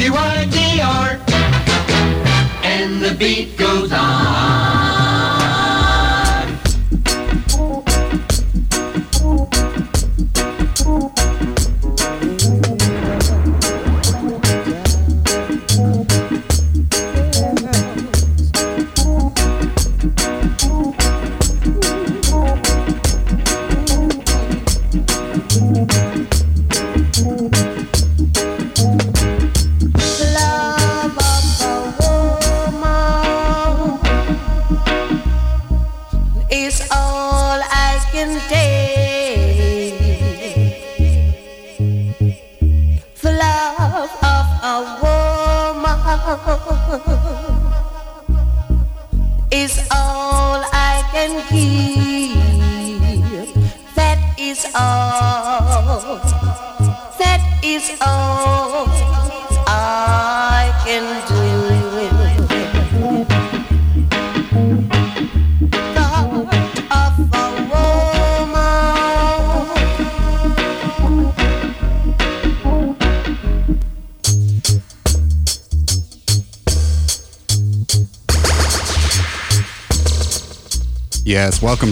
WIDR. And the beat goes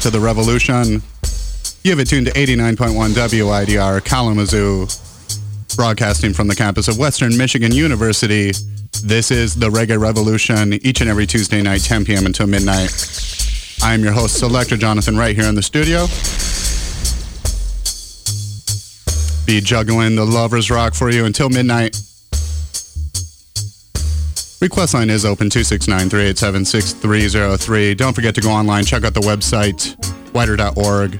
to the revolution. You have it tuned to 89.1 WIDR Kalamazoo, broadcasting from the campus of Western Michigan University. This is the Reggae Revolution, each and every Tuesday night, 10 p.m. until midnight. I am your host, Selector Jonathon, right here in the studio. Be juggling the Lovers Rock for you until midnight. Request line is open 269-387-6303. Don't forget to go online, check out the website, widr.org.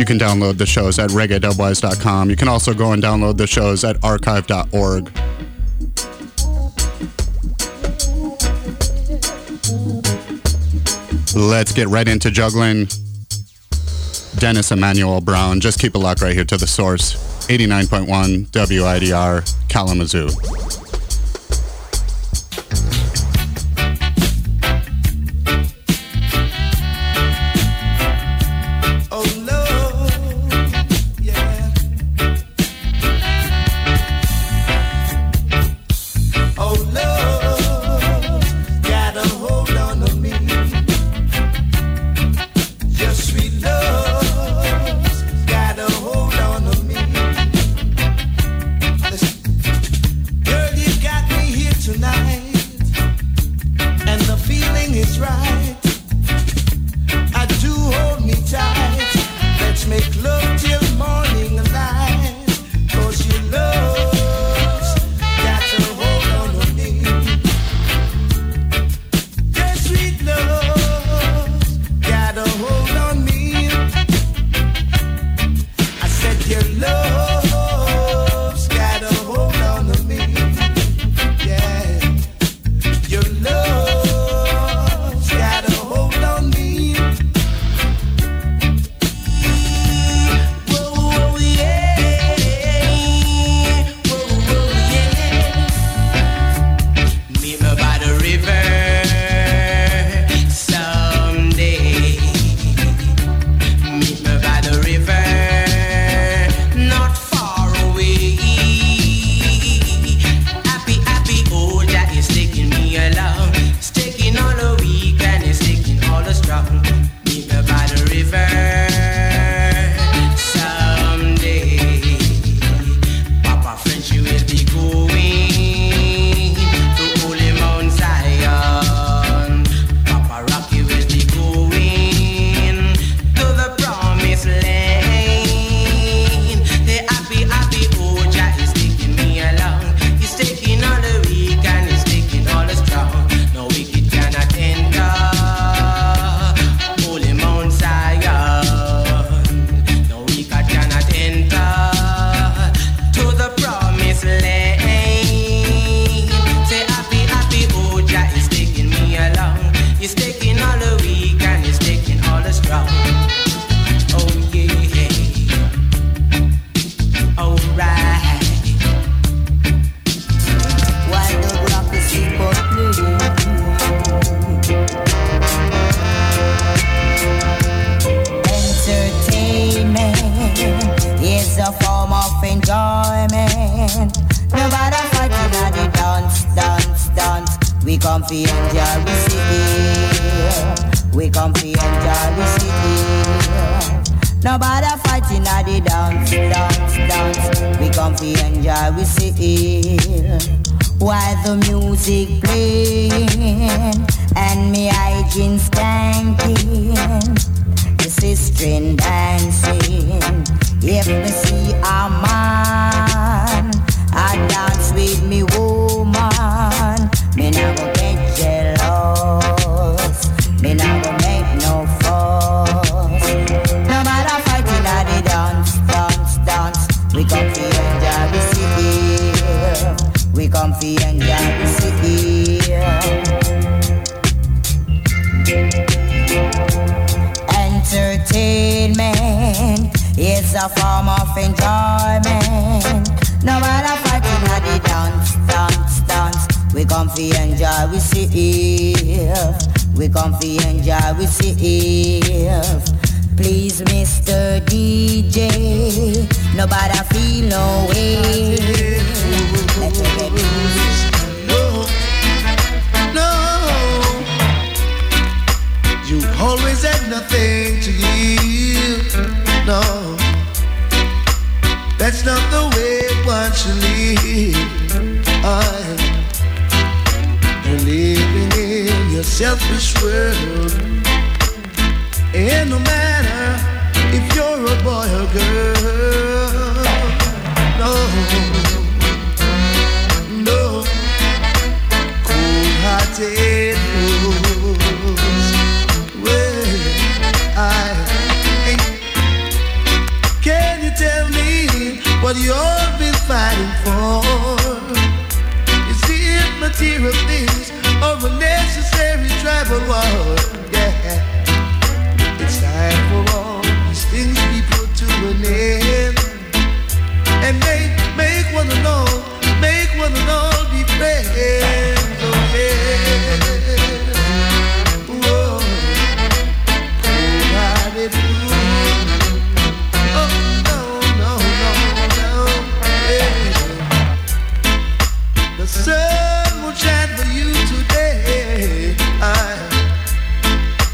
You can download the shows at reggae.wise.com. You can also go and download the shows at archive.org. Let's get right into juggling. Dennis Emmanuel Brown. Just keep a lock right here to the source. 89.1 WIDR Kalamazoo.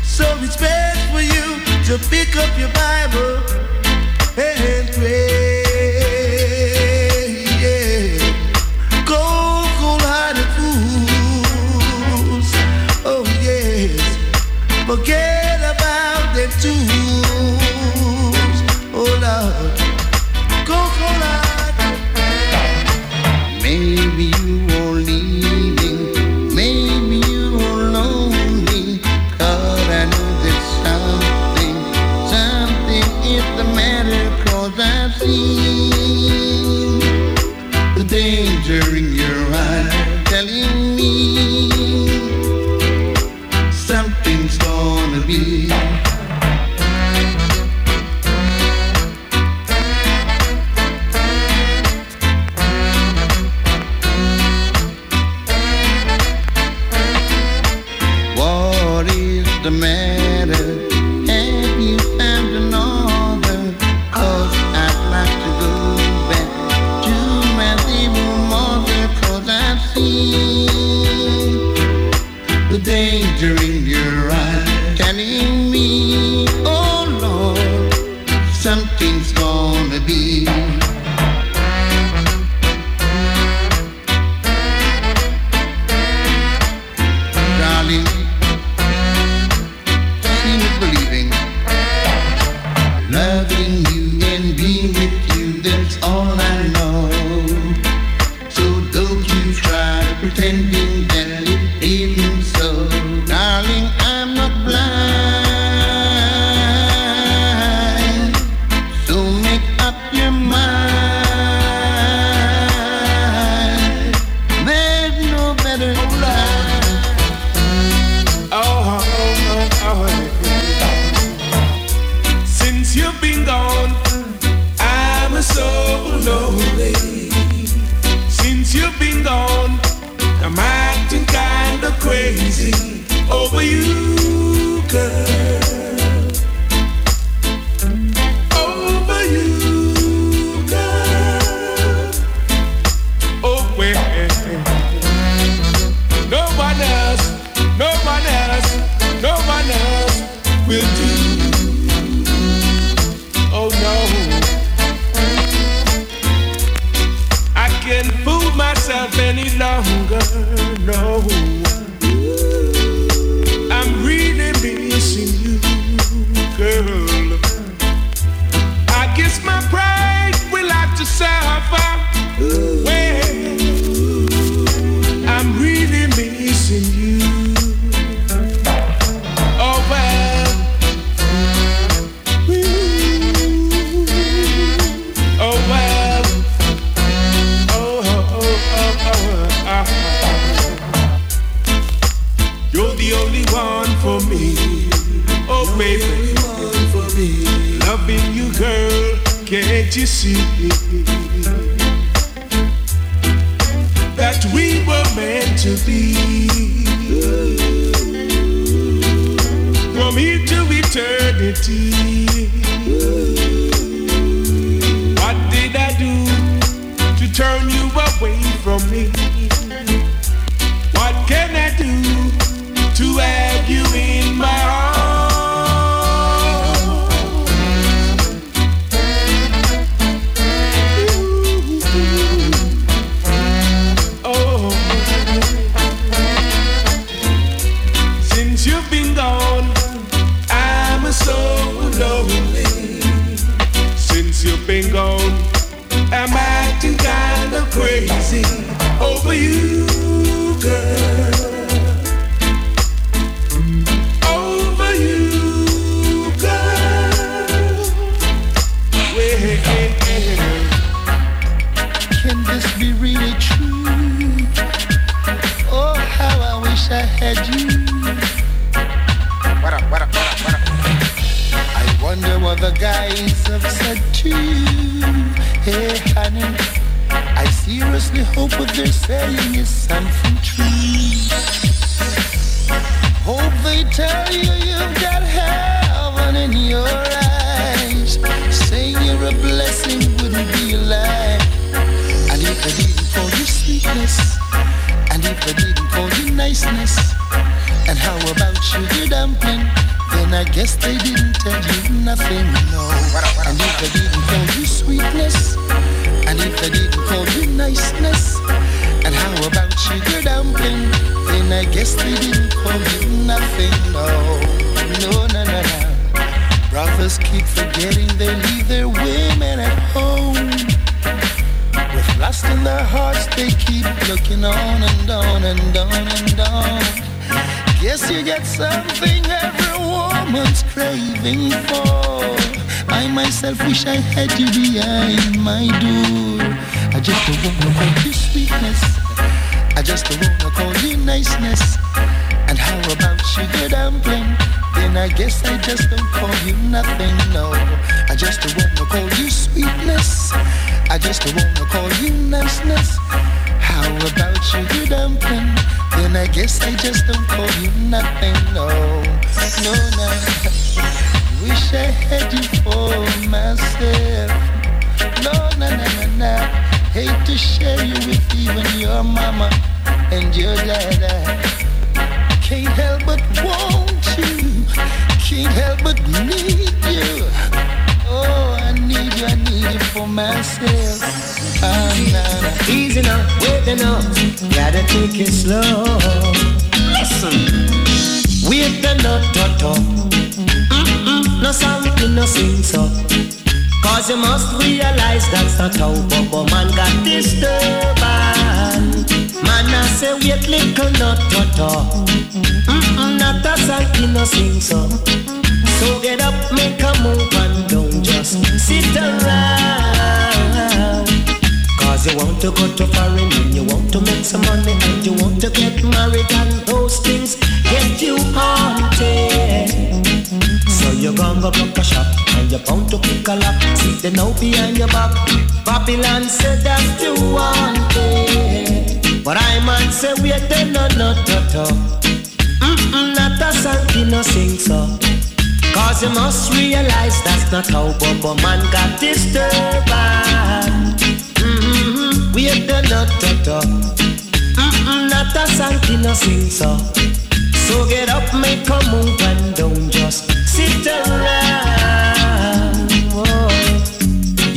So it's best for you to pick up your Bible.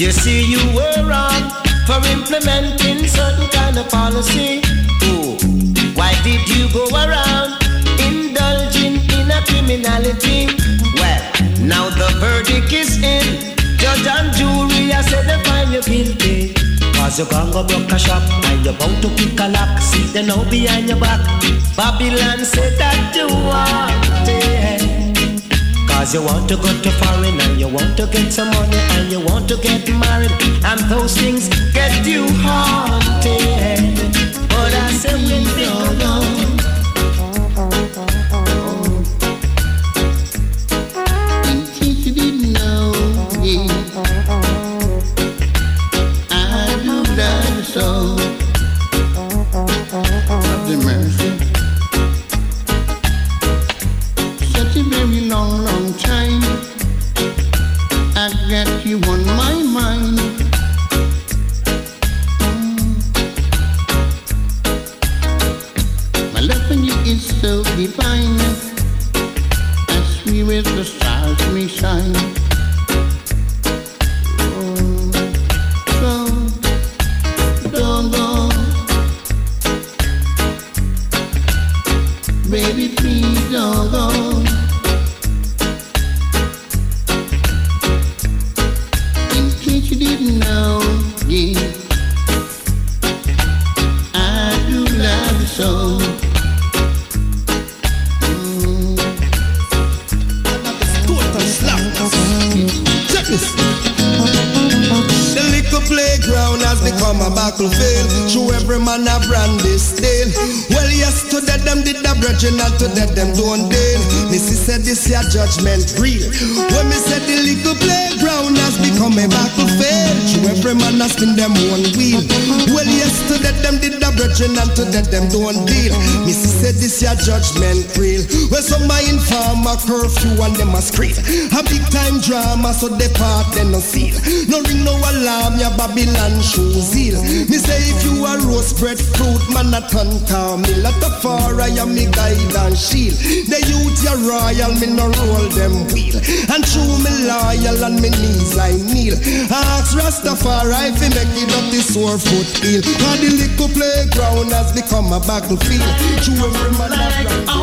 You see, you were wrong for implementing certain kind of policy. Ooh. Why did you go around indulging in a criminality? Well, now the verdict is in. Judge and jury, I said they find you guilty. Cause you gone go broke a shop and you bound to kick a lock. See, they know behind your back. Babylon said that you are dead. Cause you want to go to foreign and you want to get some money and you want to get married and those things get you haunted. But I say so depart then no seal. No ring no alarm, your Babylon shows ill. Me say if you are rose bread fruit, man a tanta me. At the far I am me guide and shield. The youth ya royal, me no roll them wheel. And true me loyal and me knees I kneel. Ask Rastafari fi make it up this sore foot heel. And the little playground has become a battlefield. True every man a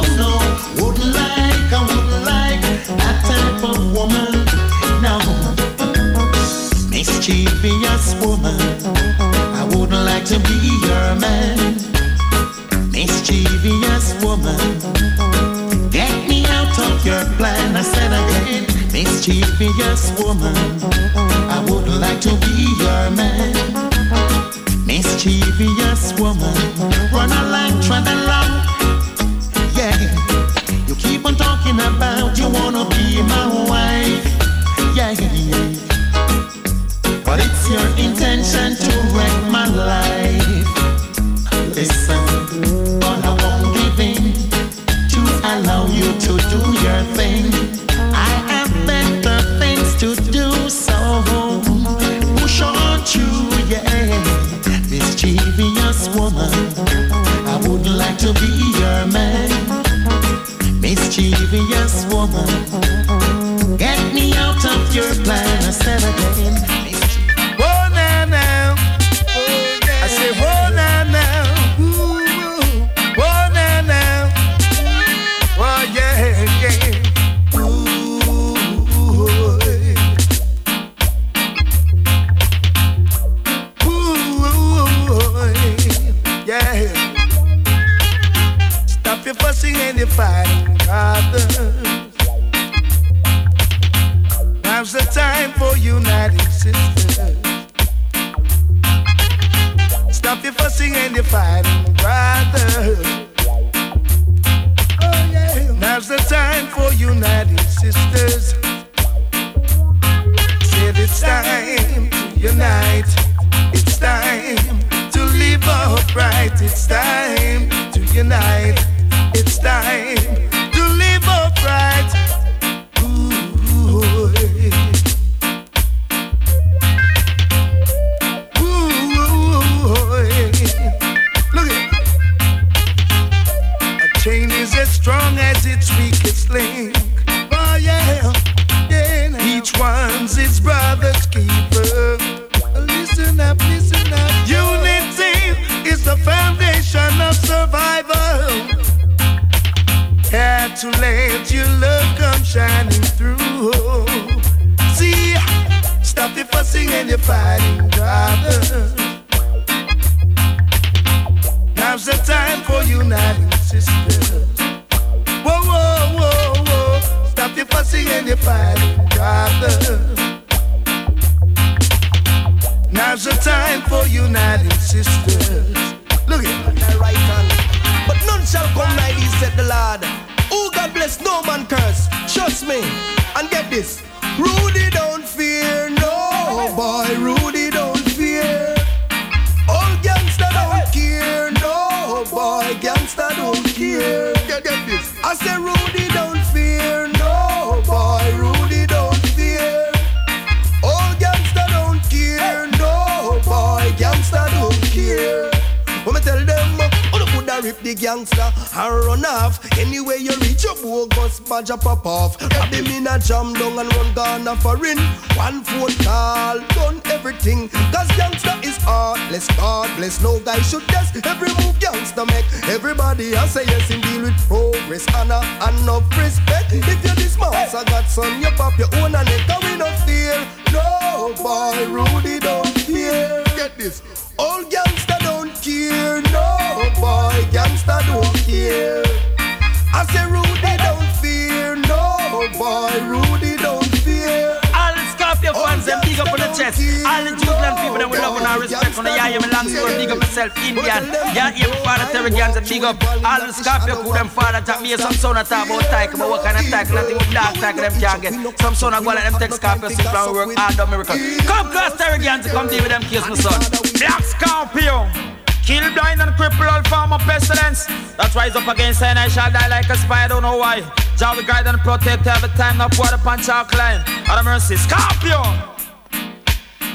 mysterious woman. I would like to be your man. Mischievous. Me some son of talk about tyke, but what kind of tyke, nothing with dark tyke them can't get. Some son of go let them take Scorpio, simple and work hard on miracle. Come cross Terry Ganzie come deal with them kids, my son. Black Scorpio. Kill blind and cripple all form of pestilence. That rise up against and I shall die like a spy, I don't know why. Jah we guide and protect every time, not pour the punch our climb. Out of mercy, Scorpio.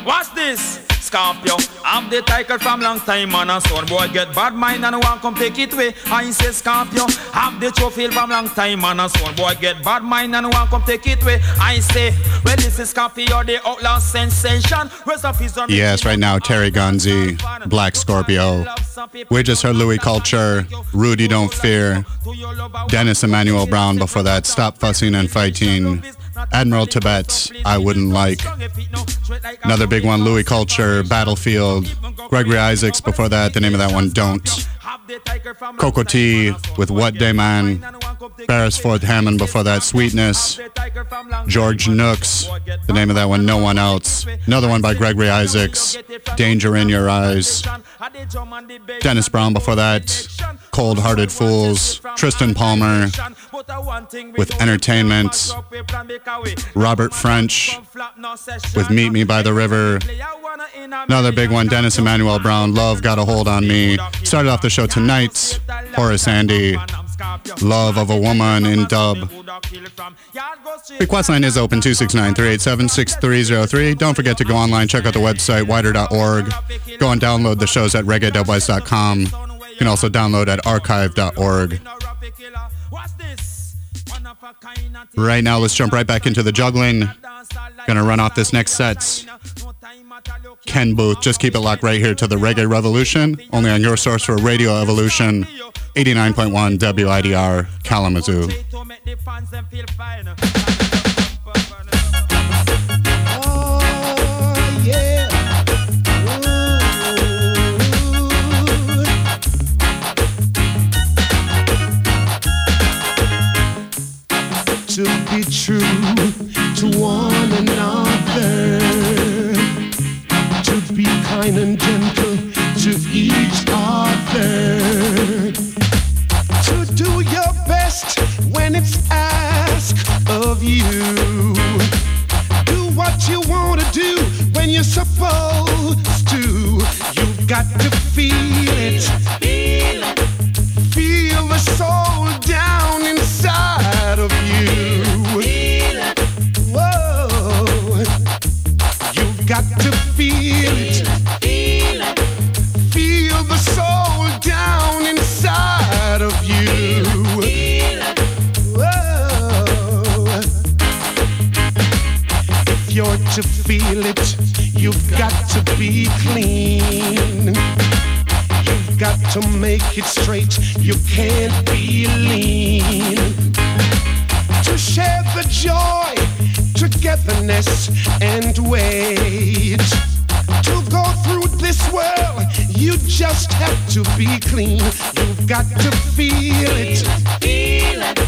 What's this? Scorpio. I'm the title from long time, man. And son boy get bad mind and want come take it away. I say Scorpio. Have the trophy from long time, man. And son boy get bad mind and want come take it away. I say, well, this is Scorpio, the outlaw sensation. Rest of his Yes, right now, Terry Ganzie, Black Scorpio. We just heard Louie Culture, Rudi Don't Fear, Dennis Emmanuel Brown before that, Stop Fussing and Fighting. Admiral Tibet, I wouldn't like. Another big one, Louie Culture, Battlefield. Gregory Isaacs before that, the name of that one, Don't. Cocoa Tea with Wait Deh Man. Beresford Hammond before that, Sweetness. George Nooks, the name of that one, No One Else. Another one by Gregory Isaacs, Danger in Your Eyes. Dennis Brown before that, Cold Hearted Fools. Tristan Palmer with Entertainment. Robert French with Meet Me by the River. Another big one, Dennis Emmanuel Brown, Love Got a Hold on Me. Started off the show tonight, Horace Andy, Love of a Woman in dub. Request line is open 269-387-6303. Don't forget to go online, check out the website, widr.org. Go and download the shows at reggae.wise.com. You can also download at archive.org. Right now, let's jump right back into the juggling. Gonna run off this next set. Ken Boothe, just keep it locked right here to the Reggae Revolution, only on your source for Radio Evolution, 89.1 WIDR Kalamazoo. True to one another, to be kind and gentle to each other, to do your best when it's asked of you. Do what you want to do when you're supposed to. You've got to feel it. Feel the soul down inside of you. Got to feel it. Feel the soul down inside of you. Whoa. If you're to feel it, you've got to be clean. You've got to make it straight. You can't be lean. To share the joy, togetherness, and weight. To go through this world, you just have to be clean. You've got to feel it. Feel it.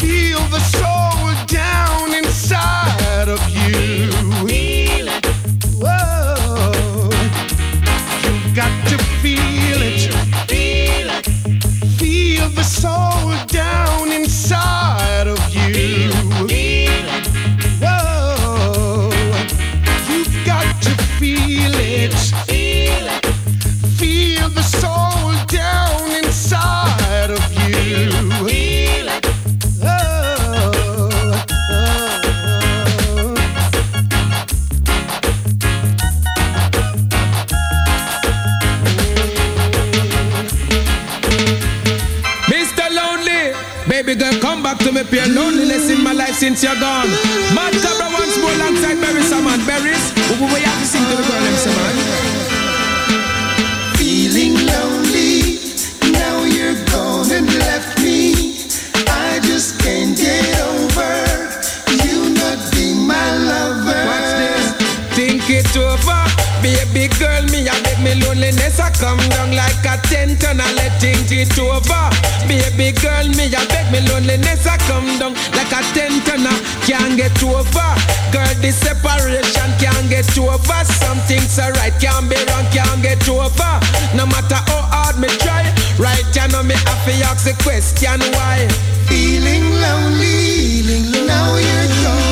Feel the soul down inside of you. Feel it. Whoa. You've got to feel it. feel it. Feel the soul down inside back to me. Pure loneliness in my life since you're gone. Mad Cobra once more alongside Beres Hammond. Beres, who we have to sing to the girl, them man. Feeling lonely, now you're gone and left me. I just can't get over you not being my lover. Watch this. Think it over. Baby girl, me I beg me loneliness I come down like a tent and I things it over. Baby girl, me I beg me loneliness I come down like a tent and I can't get over. Girl, this separation can't get over. Some things Something's alright, can't be wrong, can't get over. No matter how hard me try, right? You know me have to ask the question why. Feeling lonely, feeling lonely. Now you're gone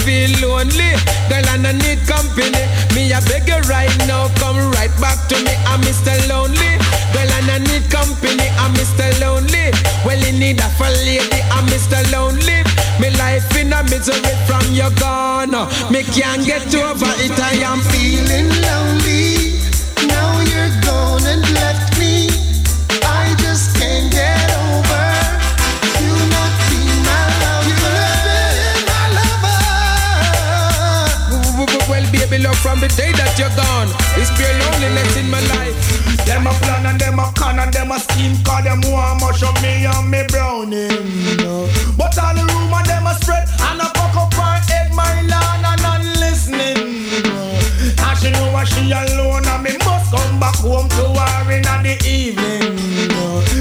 feel lonely. Girl, I no need company. Me a beg you right now, come right back to me. I'm Mr. Lonely. Girl, I no need company. I'm Mr. Lonely. Well, in need a lady. I'm Mr. Lonely. Me life in a misery from you gone. Me can't get over it. I am feeling lonely. Now you're gone and left the day that you're gone. It's pure loneliness in my life. Them a plan and them a con and them a scheme Cause them want much of me and me browning But all the rumor them a spread And a fuck up her head my land and not listening And she know what she alone and me must come back home to her in the evening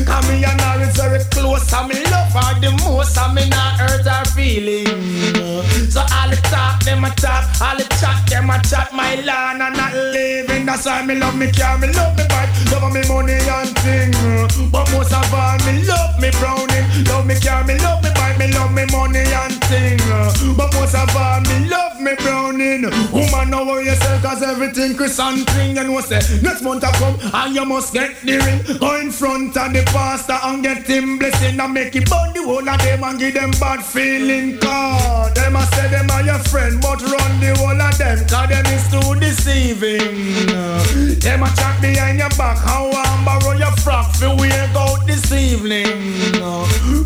Cause me and her is very close and me love her the most And me not hurt her feelings So all the talk them a talk. All the chat them a chat. My land and not living. That's why me love me care me love me bike Love me money and thing But most of all me love me browning Love me care me love me bike Me love me money and thing But most of all me love me browning. Woman know how you sell cause everything Chris and thing You know say next month I come And you must get the ring. Go in front of the pastor and get him blessing And make it burn the whole of them and give them bad feeling. Cause them a say them are your friend But run the whole of them Cause them is too deceiving. Them a chat behind your back How I'm borrow your frock For we out this evening.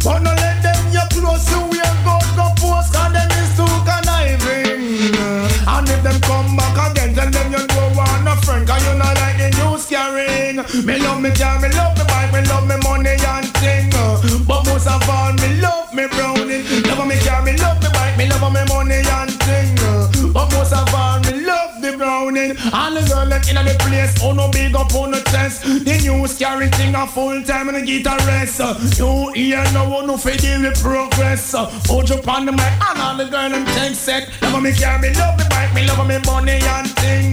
But no let clothes To we go go post Cause them is too conniving. And if them come back again Tell them you don't want a friend Cause you not like the news carrying Me love me car, me love me bike Me love me money and thing. But most of all me love me browning Love me car, me love me bike Me love me money and thing. But most of all me love the girl them in the place Oh no big up on the chest. The news carry thing a full time And get a rest. You hear oh, no one no deal with progress. Hold you on the mic And all the girl them take set. Love me car, me love me bike Me love me money and thing.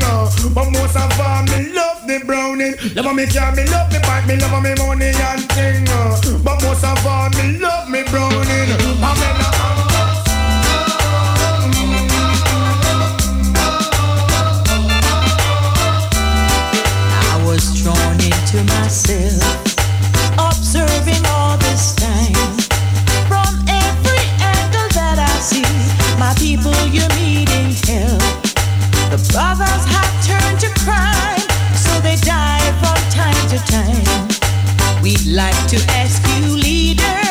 But most of all me love the browning. Love me car, me love me bike Me love me money and thing. But most of all me love me browning into myself, observing all this time. From every angle that I see, my people you're needing help. The brothers have turned to crime, so they die from time to time. We'd like to ask you, leaders,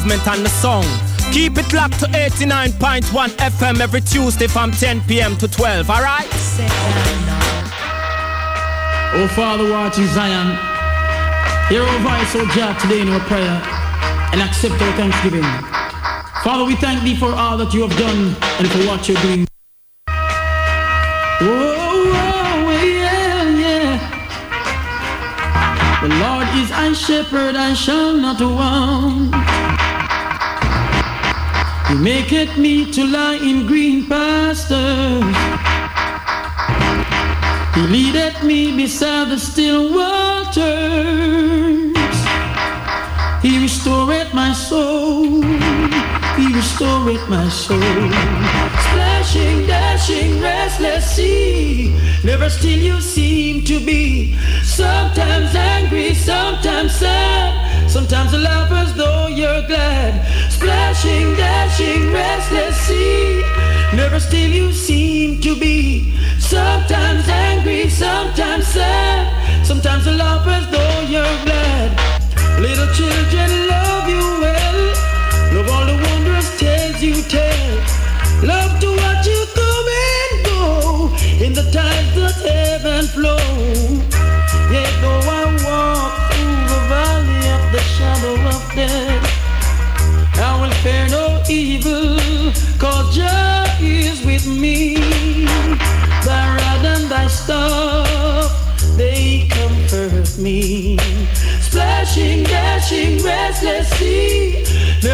movement and the song. Keep it locked to 89.1 FM every Tuesday from 10 p.m. to 12, alright? Oh Father, watching Zion, hear our voice, oh Jah, today in our prayer, and accept our thanksgiving. Father, we thank thee for all that you have done and for what you're doing. Oh, oh, oh yeah, yeah. The Lord is my shepherd, I shall not want. Maketh me to lie in green pastures. He leadeth me beside the still waters. He restoreth my soul. He restoreth my soul. Splashing, dashing, restless sea. Never still you seem to be. Sometimes angry, sometimes sad. Sometimes a laugh as though you're glad. Splashing, dashing, restless sea. Never still you seem to be. Sometimes angry, sometimes sad. Sometimes a laugh as though you're glad. Little children love you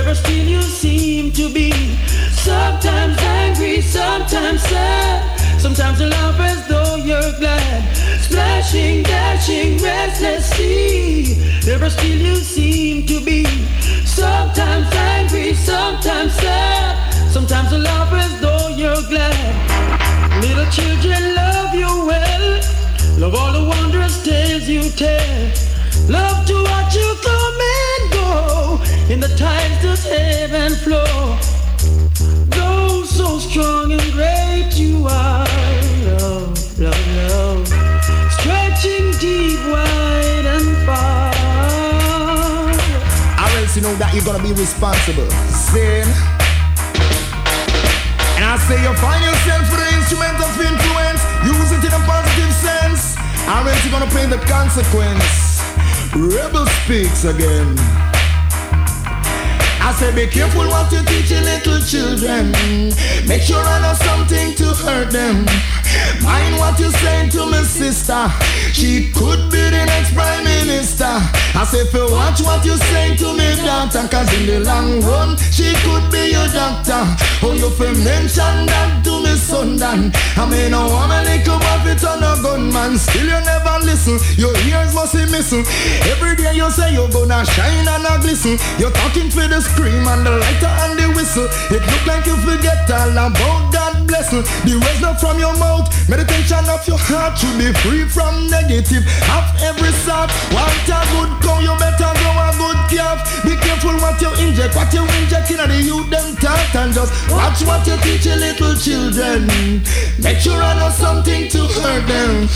Never still you seem to be. Sometimes angry, sometimes sad. Sometimes you laugh as though you're glad. Splashing, dashing, restless sea. Never still you seem to be. Sometimes angry, sometimes sad. Sometimes you laugh as though you're glad. Little children love you well. Love all the wondrous tales you tell. Love to watch you you else know that you're gonna be responsible. Sin. And I say you find yourself the instrument of influence, use it in a positive sense. You're gonna pay the consequence. Rebel speaks again. I say be careful what you teach your little children. Make sure I know something to hurt them. Mind what you saying to my sister. She could be the next prime minister. I say for watch what you saying to me daughter. Cause in the long run, she could be your doctor. Oh, you fi mention that to me son Dan. I mean, no woman a it on a gunman. Still you never listen. Your ears must be missing. Every day you say you're gonna shine and a glisten. You're talking for the scream and the lighter and the whistle. It look like you forget all about God blessing. The words not from your mouth. Meditation of your heart should be free from negative. Have every sort. Want a good cow, you better go a good calf. Be careful what you inject, what you inject in the youth them talk and just watch what you teach your little children. Make sure I know something to hurt them.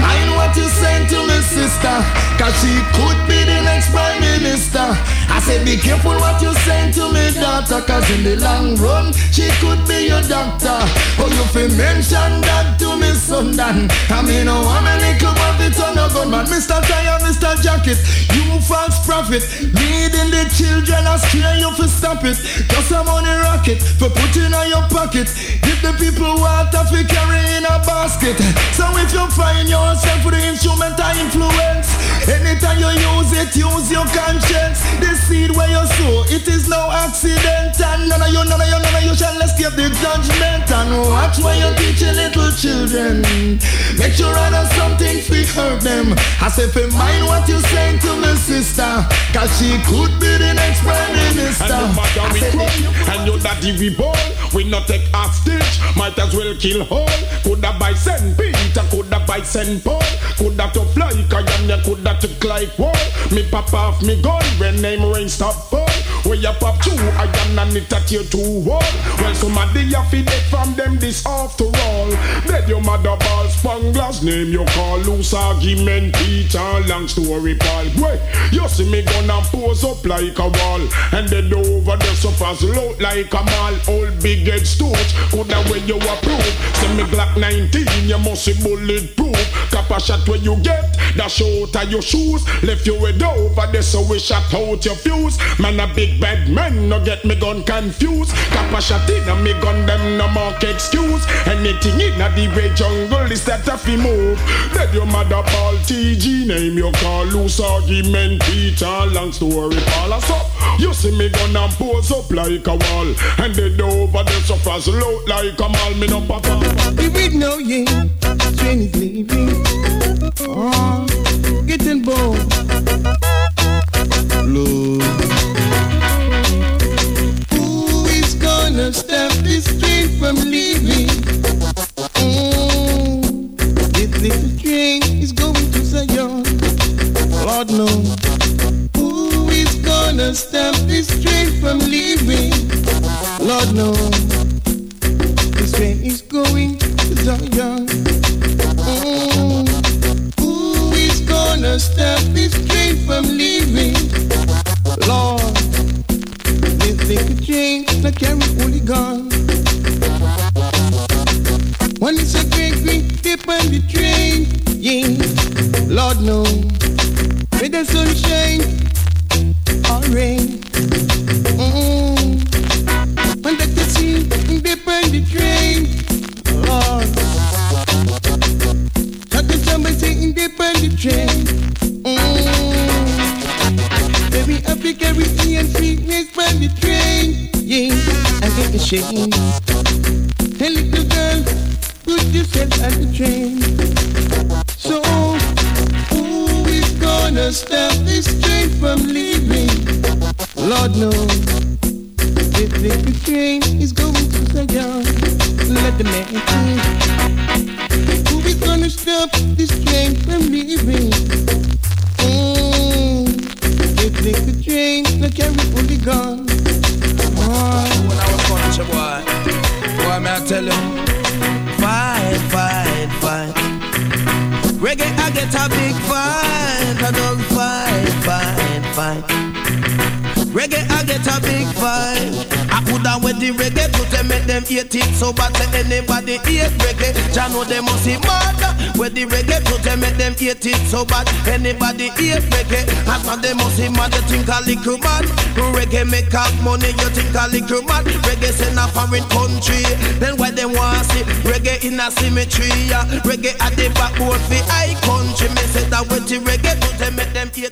Mind what you saying to me sister, cause she could be the next prime minister. I say be careful what you saying to me daughter, cause in the long run she could be your doctor. Oh, you fi mention that to me son Dan. I mean, oh, I'm a little it on a gunman. Mr. Tire, Mr. Jacket, you false prophet. Leading the children astray, you fi stop it. Just a money rocket for putting on your pocket. Give the people water fi carry in a basket. So if you find yourself with the instrument influence, anytime you use it, use your conscience. The seed where you sow, it is no accident. And none of you, none of you, none of you shall escape the judgment. And watch where you teach your little children. Make sure I know something fi hurt them. I say fi mind what you saying to my sister, cause she could be the next prime minister. And no matter we cry, and your daddy we ball, we not take hostage, might as well kill whole. Coulda by Saint Peter, coulda by Saint Paul, coulda to fly Cayenne, coulda to like wall. Me pop off me gun when name rain stop fall. Where you pop two, I am not it at you too old. Well, somebody have to dead from them this after all. Dead your mother ball spanglers, name you call loose argument, Peter, long story, Paul. Wait, you see me gonna pose up like a wall, and then over the sofas load like a mall. Old big head stooge, coulda when you approve. See me Glock 19, you must be bulletproof. Cap a shot when you get, out of your shoes. Left you head over there, so we shot out your fuse. Man, a big bad man, no get me gun confused. Cap a shot in a me gun, them no mark excuse. Anything in a the red jungle is that a fi move. Dead your mother ball TG name you call loose argument Peter long story Paul us up. You see me gun and pose up like a wall, and dead over there so fast low like a mall. Me no papa. We with no ye, train leaving. Oh,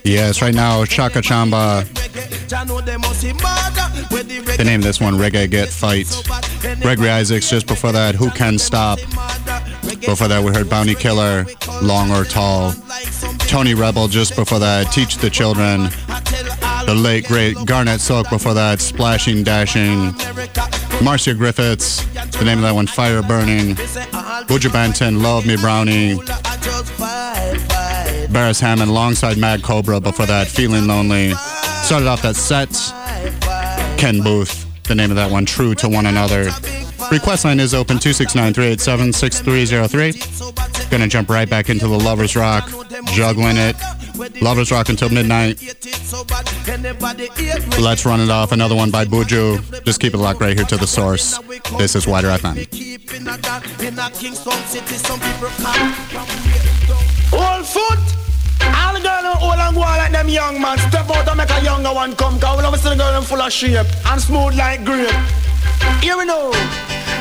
Yes, right now, Shaka Shamba. They must see murder. With the name of this one, Reggae Get Fight. Gregory Isaacs, just before that, Who Can Stop? Before that, we heard Bounty Killer, Long or Tall. Tony Rebel, just before that, Teach the Children. The late, great Garnett Silk, before that, Splashing, Dashing. Marcia Griffiths, the name of that one, Fire Burning. Buju Love Me Brownie. Beres Hammond alongside Mad Cobra before that, Feeling Lonely. Started off that set, Ken Boothe, the name of that one, True to One Another. Request line is open 269-387-6303. Gonna jump right back into the Lovers Rock, juggling it. Lovers Rock until midnight. Let's run it off. Another one by Buju. Just keep it locked right here to the source. This is WIDR FM. Old foot. Old and go like them young man. Step out and make a younger one come. Cause love to see the girl them full of shape and smooth like grape. Here we know.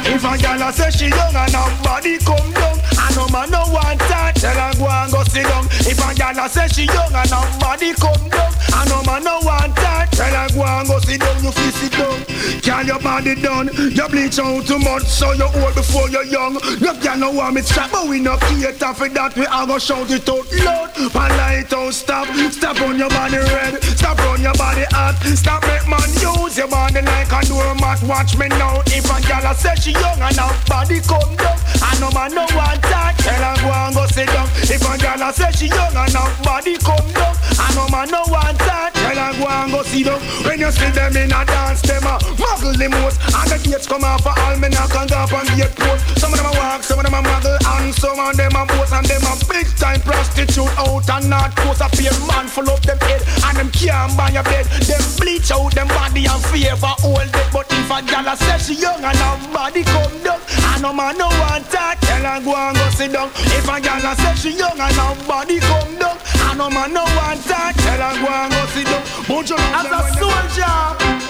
If a girl a say she young and her body come down, I know man no want that. Tell her go and go sit down. If a girl a say she young and her body come down, I know man no want that. Tell her go and go sit down. You feel sit down. Can your body done? You bleach out too much, so you old before you're young. You can no want me strap, but we no cater for that. We all go shout it out loud. Pan light out, stop. Stop on your body red. Stop on your body hot. Stop make man use your body like a doormat. Watch me now. If a girl say she young and her body come down, I know man no want that. Tell her go and go sit down. If a girl say she young and her body come down, I know man no want that. Tell her go and go see them. When you see them in a dance, them a muggle the most. And the gates come off for all men, I can go up and gate post. Some of them a walk, some of them a muggle, and some of them a boast. And them a big time prostitute out and not coast. A fear man full up them head, and them can't buy your bed. Them bleach out them body and fear for old dead. But if a gal a say she young and her body come down, and no man no want that, tell her go and go sit down. If a gal a say she young and her body come down, and no man no want that, tell her go and go sit down. Bunch of As a soldier,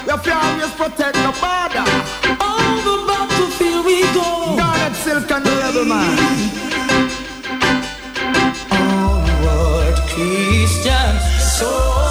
you have to always protect the border. On the battlefield we go. Garnett silk and the leather man. Onward, Christian soldiers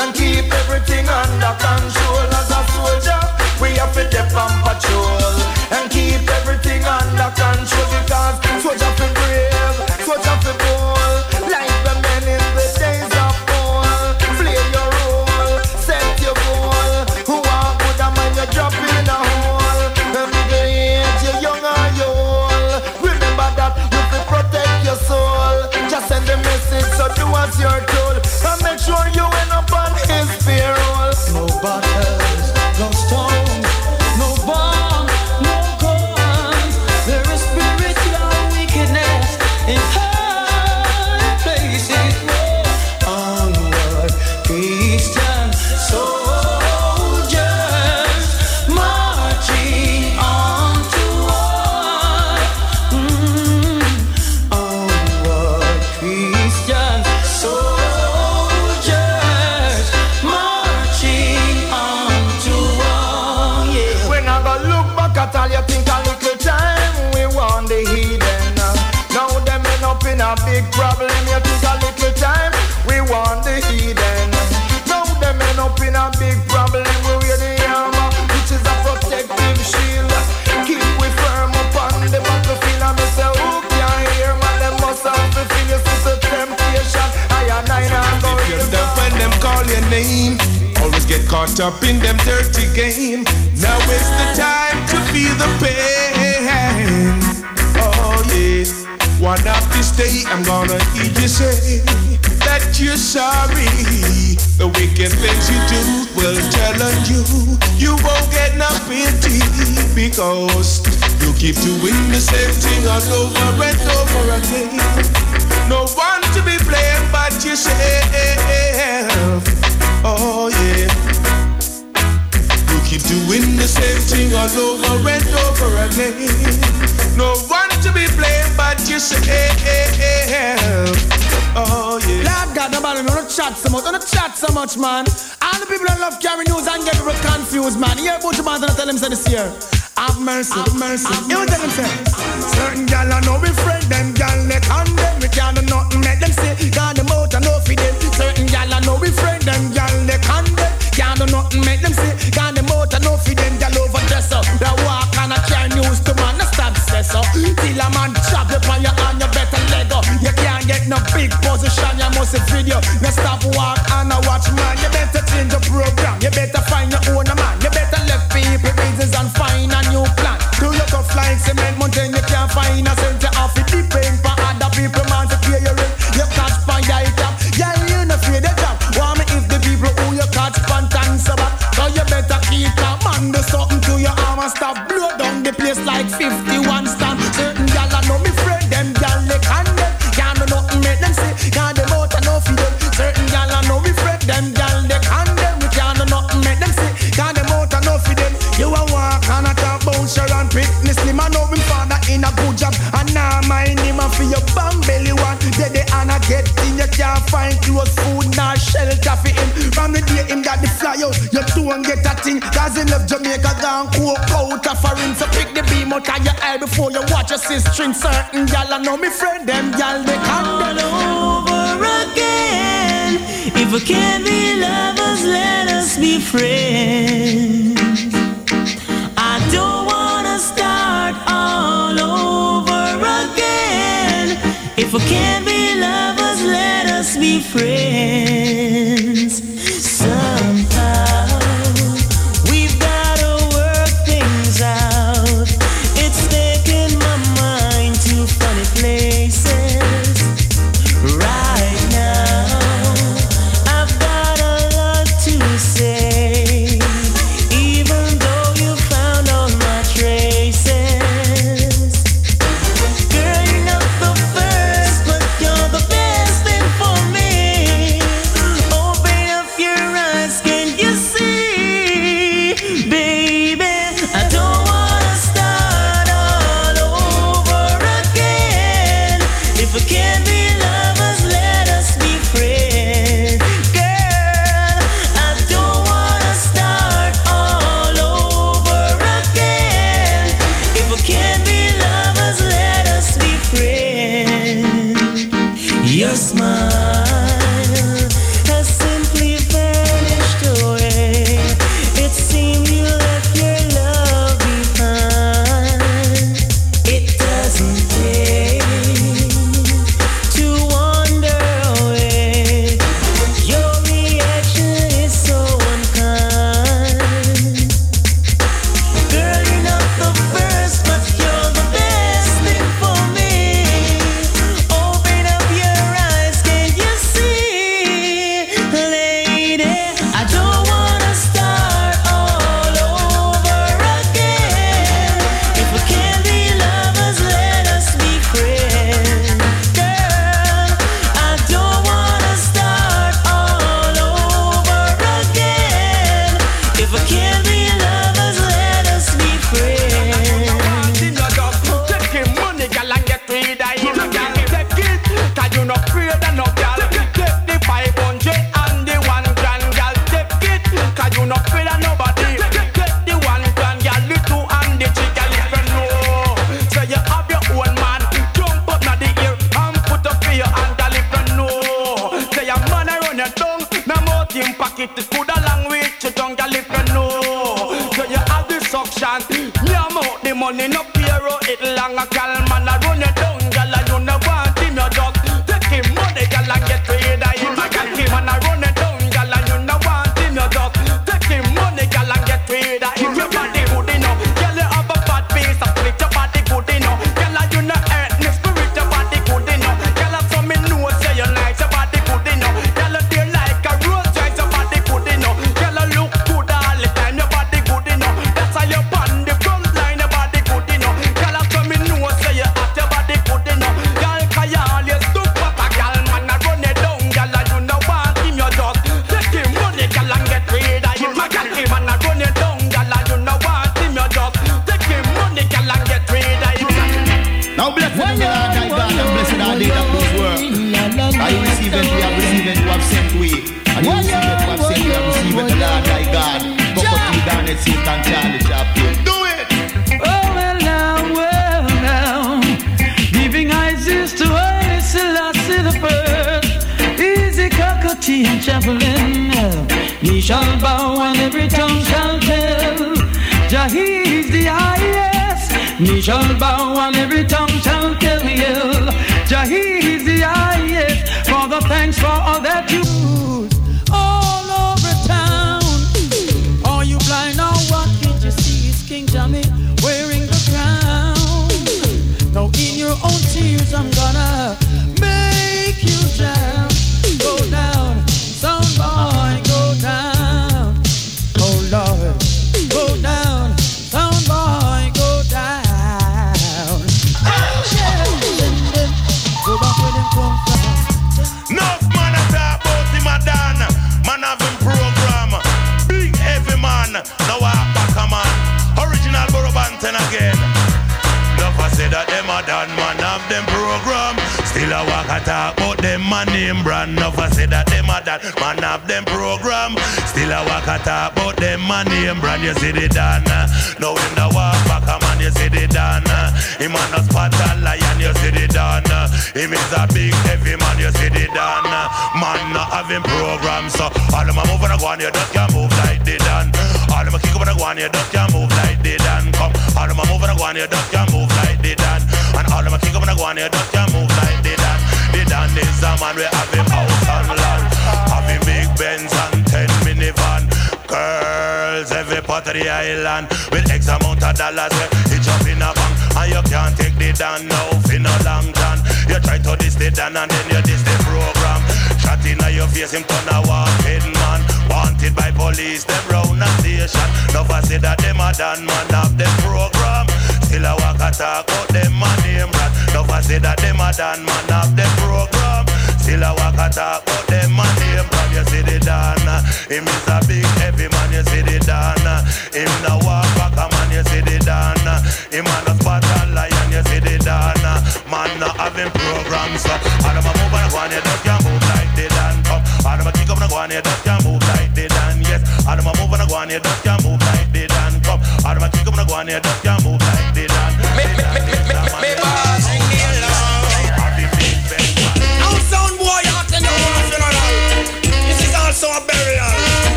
and keep everything under control. As a soldier, we have to dip on patrol and keep everything under control because soldier fi brave, soldier fi bold, like the men in the days of old. Play your role, set your goal. Who are good and man you drop in a hole. Young old. Remember that you protect your soul. Just send the message, so do as you're told. And make sure you get caught up in them dirty game. Now is the time to feel the pain. Oh yeah. One of this day I'm gonna hear you say that you're sorry. The wicked things you do will on you. You won't get no pity because you keep doing the same thing all over and over again. No one to be blamed but yourself. Oh yeah. You keep doing the same thing all over and over again. No one to be blamed but yourself. Oh yeah. Lord God, nobody don't chat so much, don't chat so much, man. All the people that love carry news and get people confused, man. Hear about your man and tell them say this here. Have mercy, have mercy. You tell them say. Certain gal I know we friend them, gal they condemn. We can't do nothing make them say. God have stop Cause he left Jamaica down coke out of foreign. So pick the beam out of your eye before you watch your sister in certain gal. I know me friend, them gal they come all over again. If we can't be lovers, let us be friends. I don't wanna start all over again If we can't be lovers, let us be friends. Money no payroll, it long a gal man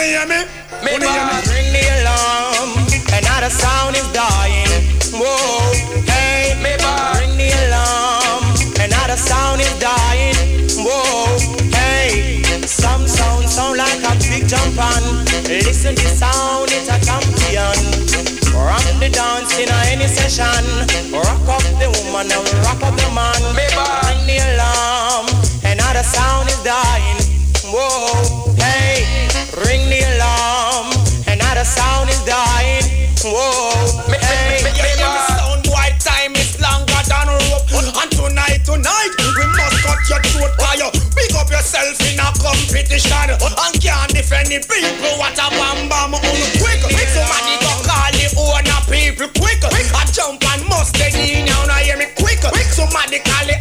Wanna hear me? Me Wanna hear me? boss, ring the alarm. Another sound is dying. Whoa, hey, me ring the alarm. Another sound is dying. Whoa, hey, some sound sound like a big jump on. Listen the sound, it's a champion. Rock the dance in any session. Rock up the woman and rock up the man. Me ring the alarm. Another sound is dying. Whoa, sound is dying. Whoa, hey, Yeah, yeah, me sound boy, time is longer than rope. And tonight, tonight, we must cut your throat for you. Pick up yourself in a competition and can't defend the people. What a bam bam, um. on quick. Somebody go call the owner people quick. I jump and mustard in now, now hear me quick. Somebody call the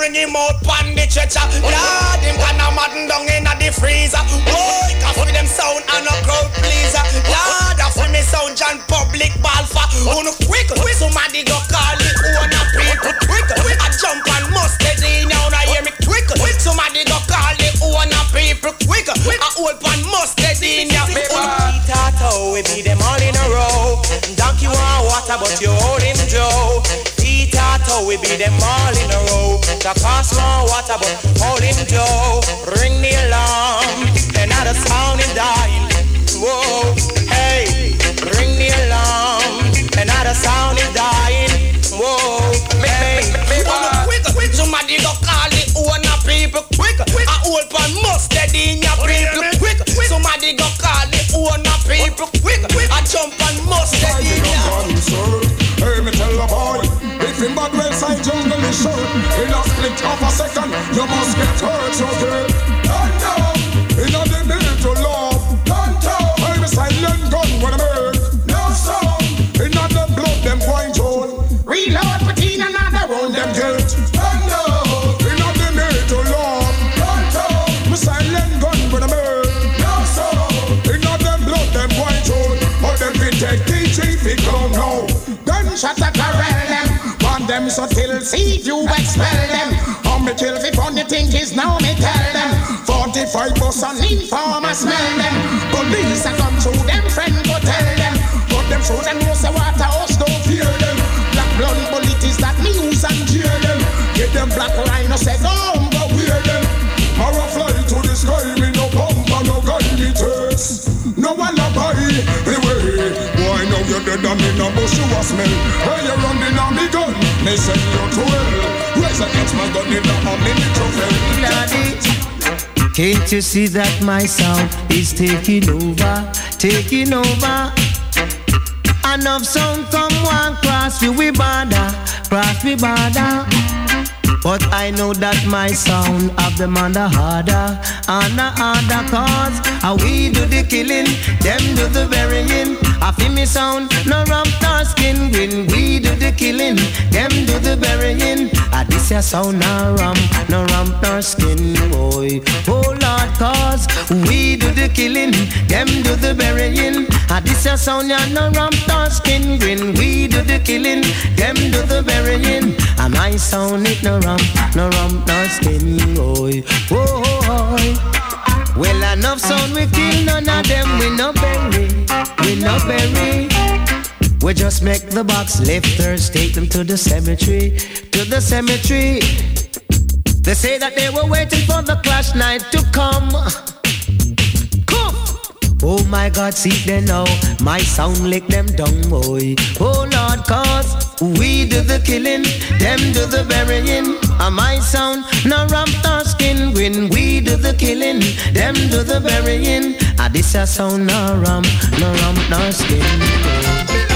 bring him out pan the stretcher. Lord, him can a madden down in a the freezer. Boy, cause for them sound and a crowd pleaser. Lord, for me sound John public balfa. On quick, somebody go call the owner people quick. I jump and mustard in now, now hear me quick. Somebody go call the owner people quick. I hold pan mustard in now. Tato, we be them all in a row. Donkey want water, but you hold him Joe. Tato, we be them all in a row. The cost want water, but hold him Joe. Ring the alarm, another sound is dying. Whoa, hey, ring the alarm, another sound is dying. Whoa, hey, Wanna quick, quick, somebody go call the owner people quick. I hold pan mustard in your people quick. Somebody go call the owner people quick. I jump and mustard in your you must get hurt, so good. In a the minute to love, silent gun when I'm hurt. No them blood, them. Reload, put in another them the to love, silent gun when I'm hurt. No blood, them tone. But them. Want them so till see you expel them. How me kill fi funny thing is now me tell them. 45 bus and informer smell them. Police a come through them friend go tell them. But them show them know say water house don't fear them. Black blood bullet is that me use and jeer them. Get them black rhino no say go home go wear them. Or a fly to the sky me no pump and no gun me test. No alibi anyway. Boy now you're dead and in a bush you a smell. Hey you running on me gun. They send you to hell. Can't you see that my sound is taking over, taking over? Enough sound come one cross we border, cross we border. But I know that my sound of them on the harder, on the harder cause how we do the killing, them do the burying. I feel me sound, no rump nor skin grin. We do the killing, them do the burying. I this ya sound no rump, no rump nor skin, boy. Oh Lord, cause we do the killing, them do the burying. Ah, this ya sound ya no rump nor skin grin. We do the killing, them do the burying. And my sound it no rump, no rump nor skin, boy. Oh, boy. Well, enough sound we kill, none of them we no bury, we no bury. We just make the box lifters take them to the cemetery, to the cemetery. They say that they were waiting for the clash night to. Come. Oh my God, see them now. My sound lick them down, boy. Oh Lord, cause we do the killing, them do the burying. And my sound, no ramp nor skin. When we do the killing, them do the burying. Ah, this a sound, no ramp, no ramp nor skin.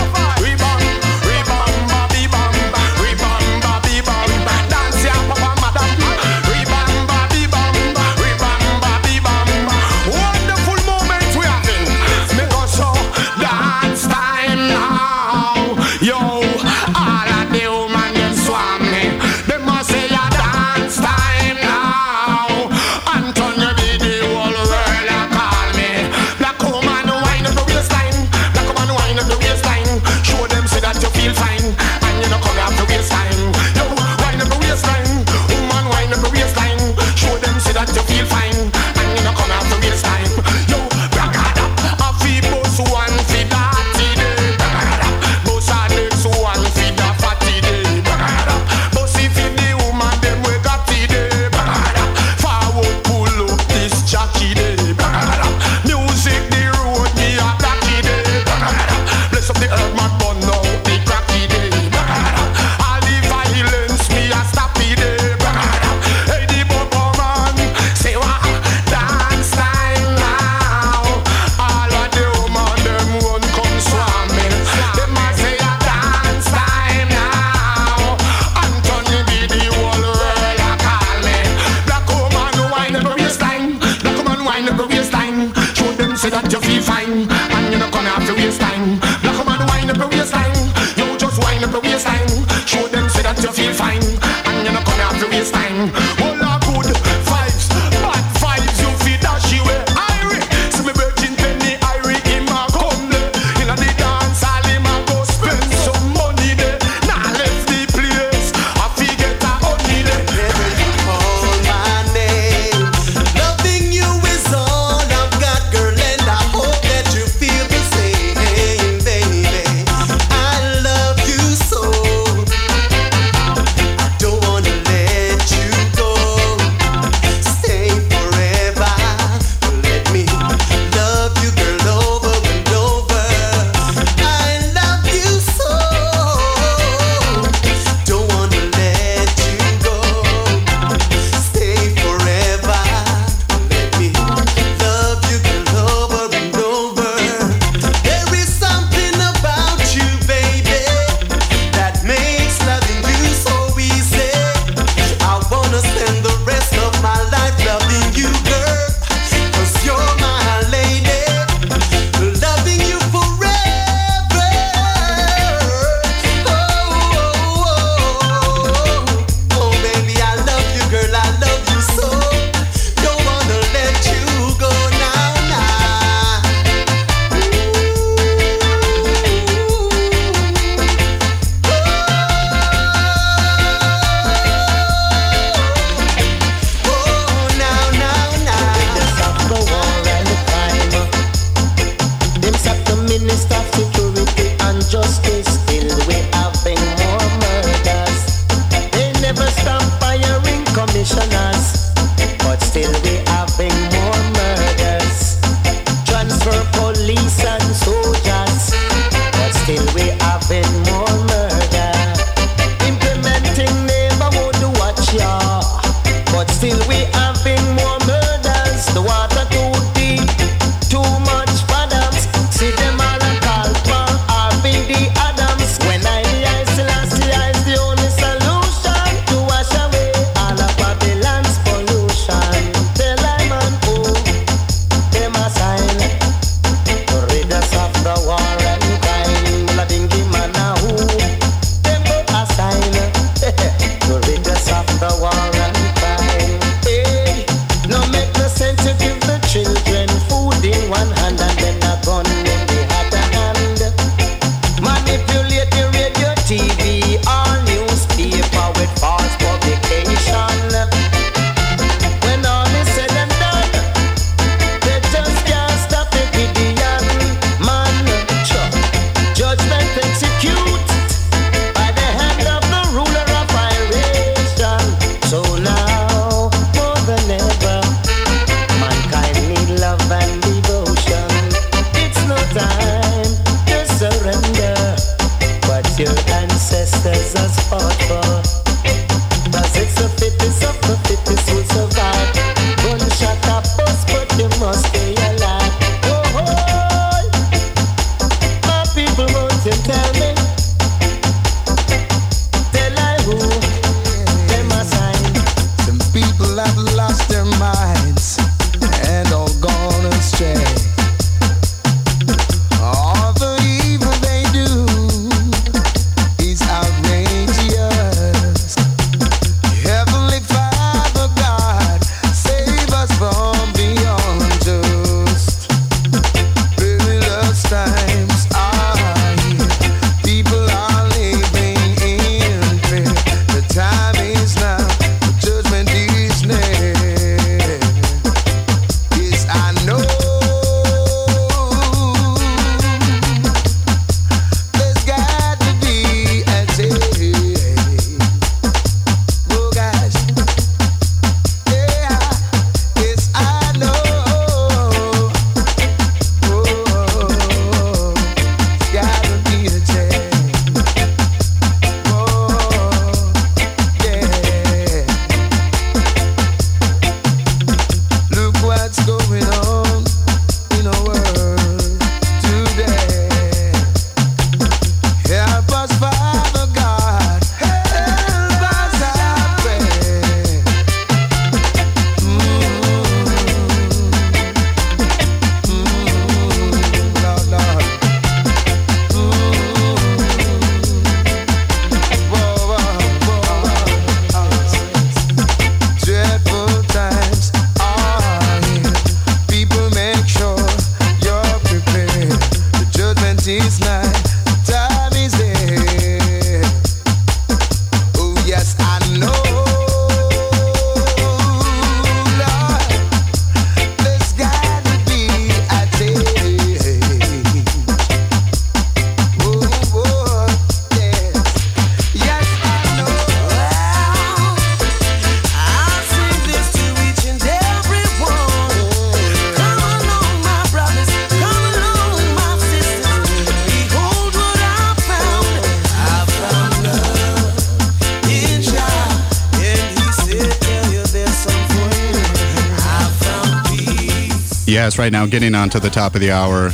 Yes, right now, getting on to the top of the hour.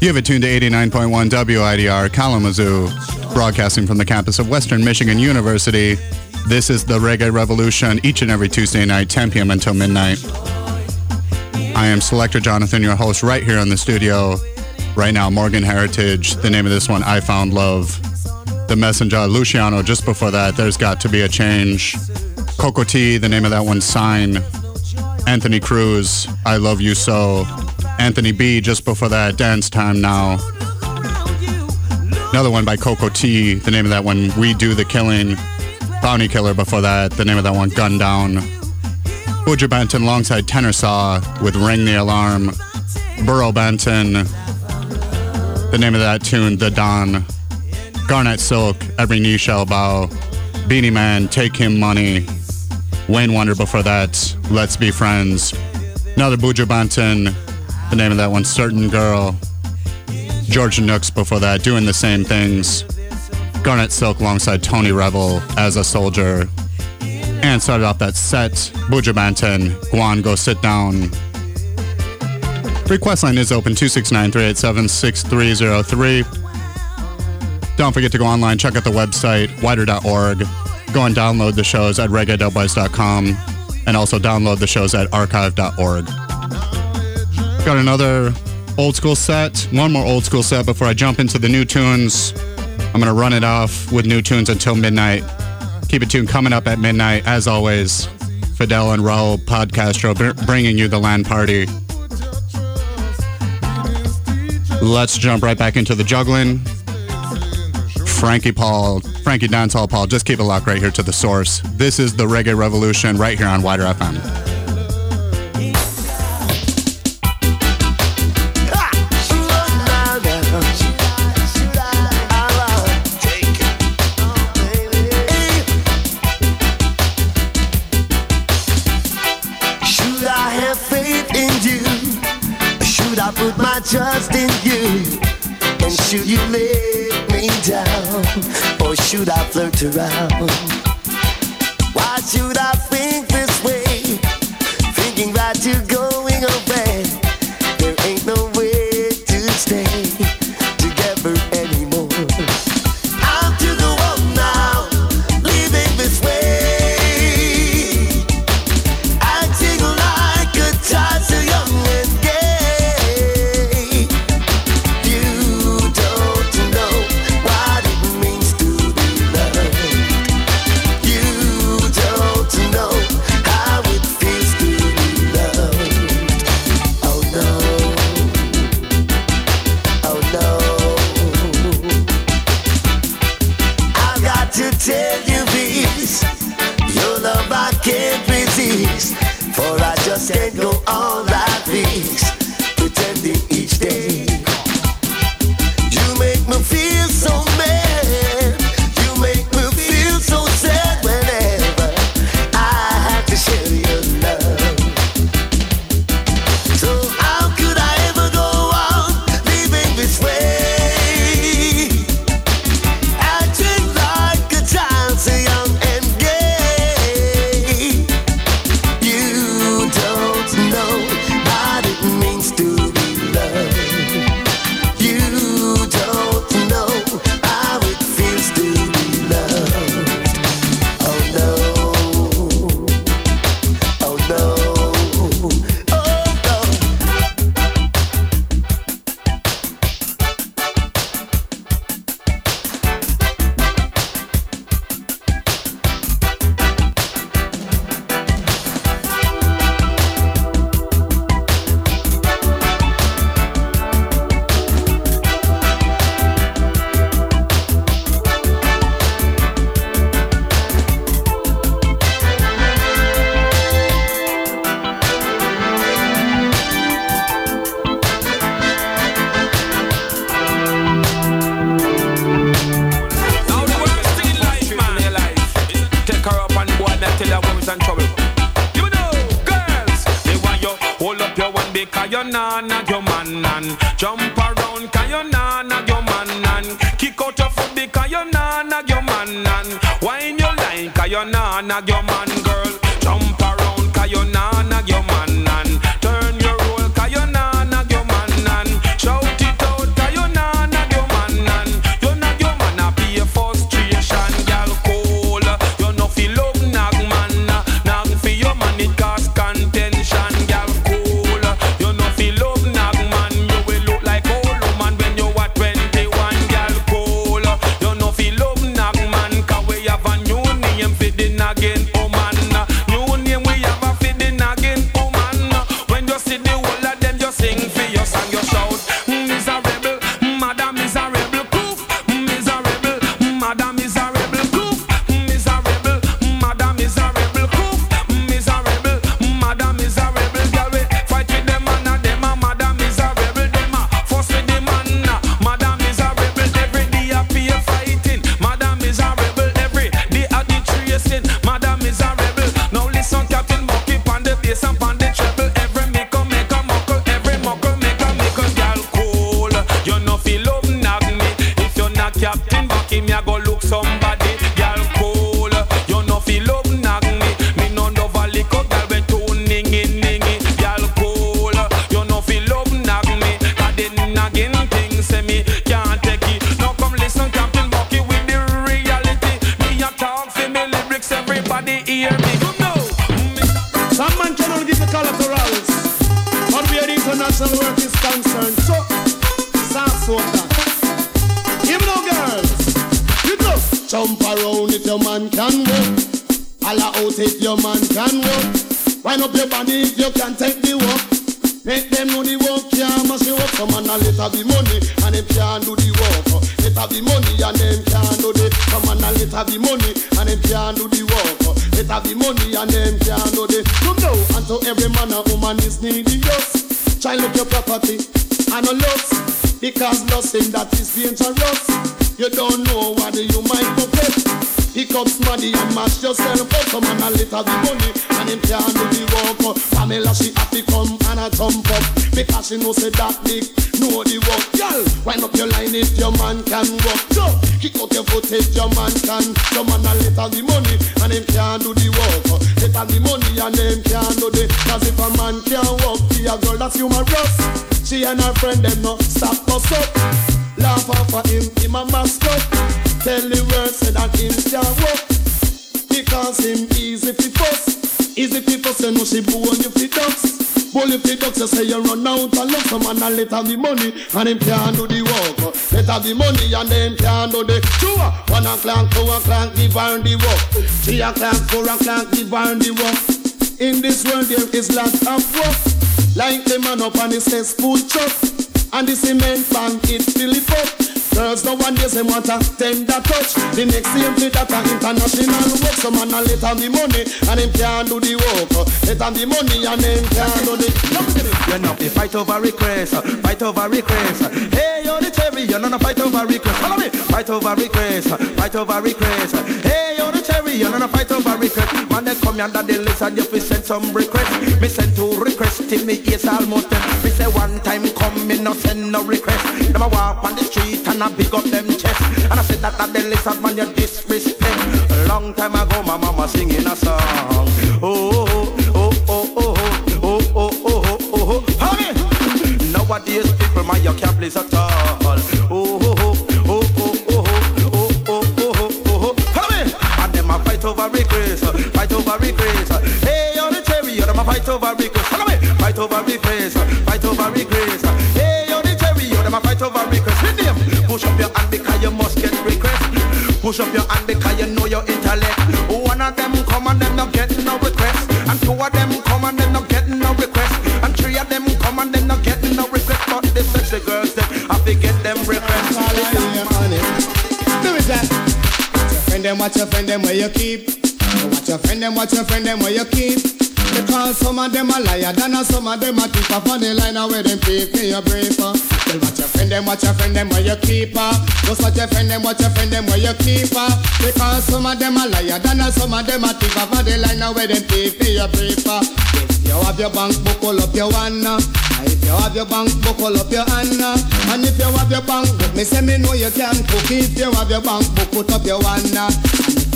You have it tuned to 89.1 WIDR Kalamazoo, broadcasting from the campus of Western Michigan University. This is the Reggae Revolution each and every Tuesday night, 10 p.m. until midnight. I am Selector Jonathon, your host, right here in the studio. Right now, Morgan Heritage. The name of this one, I Found Love. The Messenger, Luciano. Just before that, There's Got to Be a Change. Cocoa Tea, the name of that one, Sign. Anthony Cruz, I Love You So. Anthony B, just before that, Dance Time Now. Another one by Cocoa Tea, the name of that one, We Do the Killing. Bounty Killer before that, the name of that one, Gun Down. Buju Banton alongside Tenor Saw with Ring the Alarm. Burro Banton, the name of that tune, The Dawn. Garnett Silk, Every Knee Shall Bow. Beenie Man, Take Him Money. Wayne Wonder before that, Let's Be Friends. Another Buju Banton, the name of that one, Certain Girl. George Nooks before that, doing the same things. Garnett Silk alongside Tony Rebel as a soldier. And started off that set, Buju Banton, Gwaan, Go Sit Down. Request line is open 269 387 6303. Don't forget to go online, check out the website, widr.org. Go and download the shows at reggae.com and also download the shows at archive.org. Got another old school set, one more old school set before I jump into the new tunes. I'm going to run it off with new tunes until midnight. Keep it tuned coming up at midnight. As always, Fidel and Raul Podcastro br- bringing you the land party. Let's jump right back into the juggling. Frankie Paul, Frankie Dancehall Paul, just keep it locked right here to the source. This is the Reggae Revolution right here on WIDR FM. Around? A the money and him can't do the work. Pamela she have to come and a jump up because she know say that big know the work. Girl, wind up your line if your man can walk. Go, kick out your foot if your man can. Come on a little the money and him can't do the work. Little the money and him can't do the. Cause if a man can't walk, be a girl that's humorous. She and her friend them no stop us up. Laugh off of him, him a mask up. Tell the world say that him can't walk. Because him easy fi fuss. Easy fi fuss, you know she bone you fi ducks. Bull if the ducks you say you run out and love some man and let have the money and him can't do the work. Let have the money and them can't do the two. One o'clock, two o'clock, give her the work. Three o'clock, four o'clock, give her the work. In this world there is lots of work. Like the man up on the cesspool truck And the cement bank it fill it up Girls nowadays them want a tender touch The next same play that a international work Some man a let on the money and him can't do the work Let on the money and him can't do the You know, they fight over request, uh, fight over request. Uh. Hey, you're the cherry, you're not a fight over request. Follow me, fight over request, uh, fight over request. Hey, you're the cherry, you're not a fight over request. Man, they come under the list and you fi send some request. Me send two requests till me ears almost them. Me say one time come, me no send no request. Them a walk on the street and I big up them chest. And I said that at the list of man you disrespect. A long time ago, my mama singing a song. Oh, oh, oh, oh, oh, oh, oh, oh, oh, oh, oh. Nowadays people man you can't please at all. Oh, oh, oh, oh, oh, oh, oh, oh, oh, oh, oh, oh. And them a fight over request, fight over request. Hey, you're the cherry, you're them a fight over request. Follow me. Fight over request, fight over request. Hey, you're the cherry, you're them a fight over request. Push up your hand because you must get request. Push up your hand because you know your intellect. One of them come and them not get no request. And two of them come and them not get no request. And three of them come and them not get no request. But the sexy girls them have to get them requests. Do it that your friend them, watch your friend them where you keep Watch your friend them, watch your friend them where you keep because some of them are liar, than some of them up on the line where them pay for your brief. Well, watch your friend them, watch your friend them where you keep her. Just watch your friend them, watch your friend them where you keep her. Because some of them are liar, than some of them up on the line where them pay for your brief. You have your bank book, pull up your one. If you have your bank book, pull up your hand. And if you have your bank book, me say me know you can cook. If you have your bank book, put up your one. And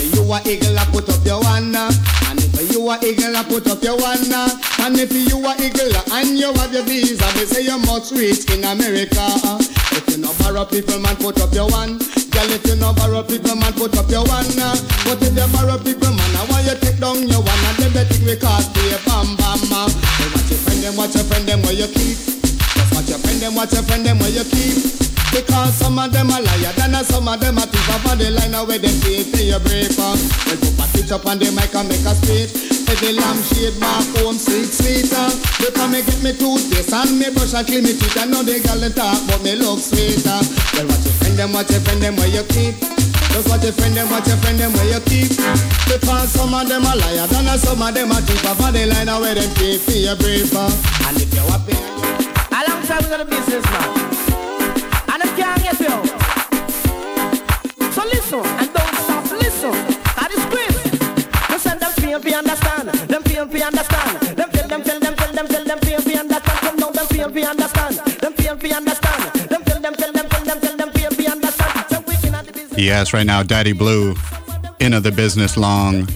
if you a eagle, I put up your one. And if you a eagle, I put up your one. And if you a eagle and you have your visa, me say you must reach in America. If you no borrow people, man, put up your one. Girl, if you no borrow people, man, put up your one. But if you borrow people, man, I want you take down your one. And then they think we cost pay bam bam. uh. Well, watch your friend them, watch your friend them where you keep. Watch your friend them, watch your friend them where you keep. Because some of them are liar, than and some of them are thief up on the line where them pay for your break up. Well, put a pitch up on the mic and make a speech. Every lamb shade mark home sweet sweeter. They come and get me toothpaste and me brush and clean me teeth. I know they gal they talk but me look sweeter. Well, watch your friend them, watch your friend them where you keep. Just watch your friend them, watch your friend them where you keep. Because some of them are liar, than some of them are thief up on the line where them pay for your break up. And if you're happy, that is Yes, right now, Daddy Blue, into the business long.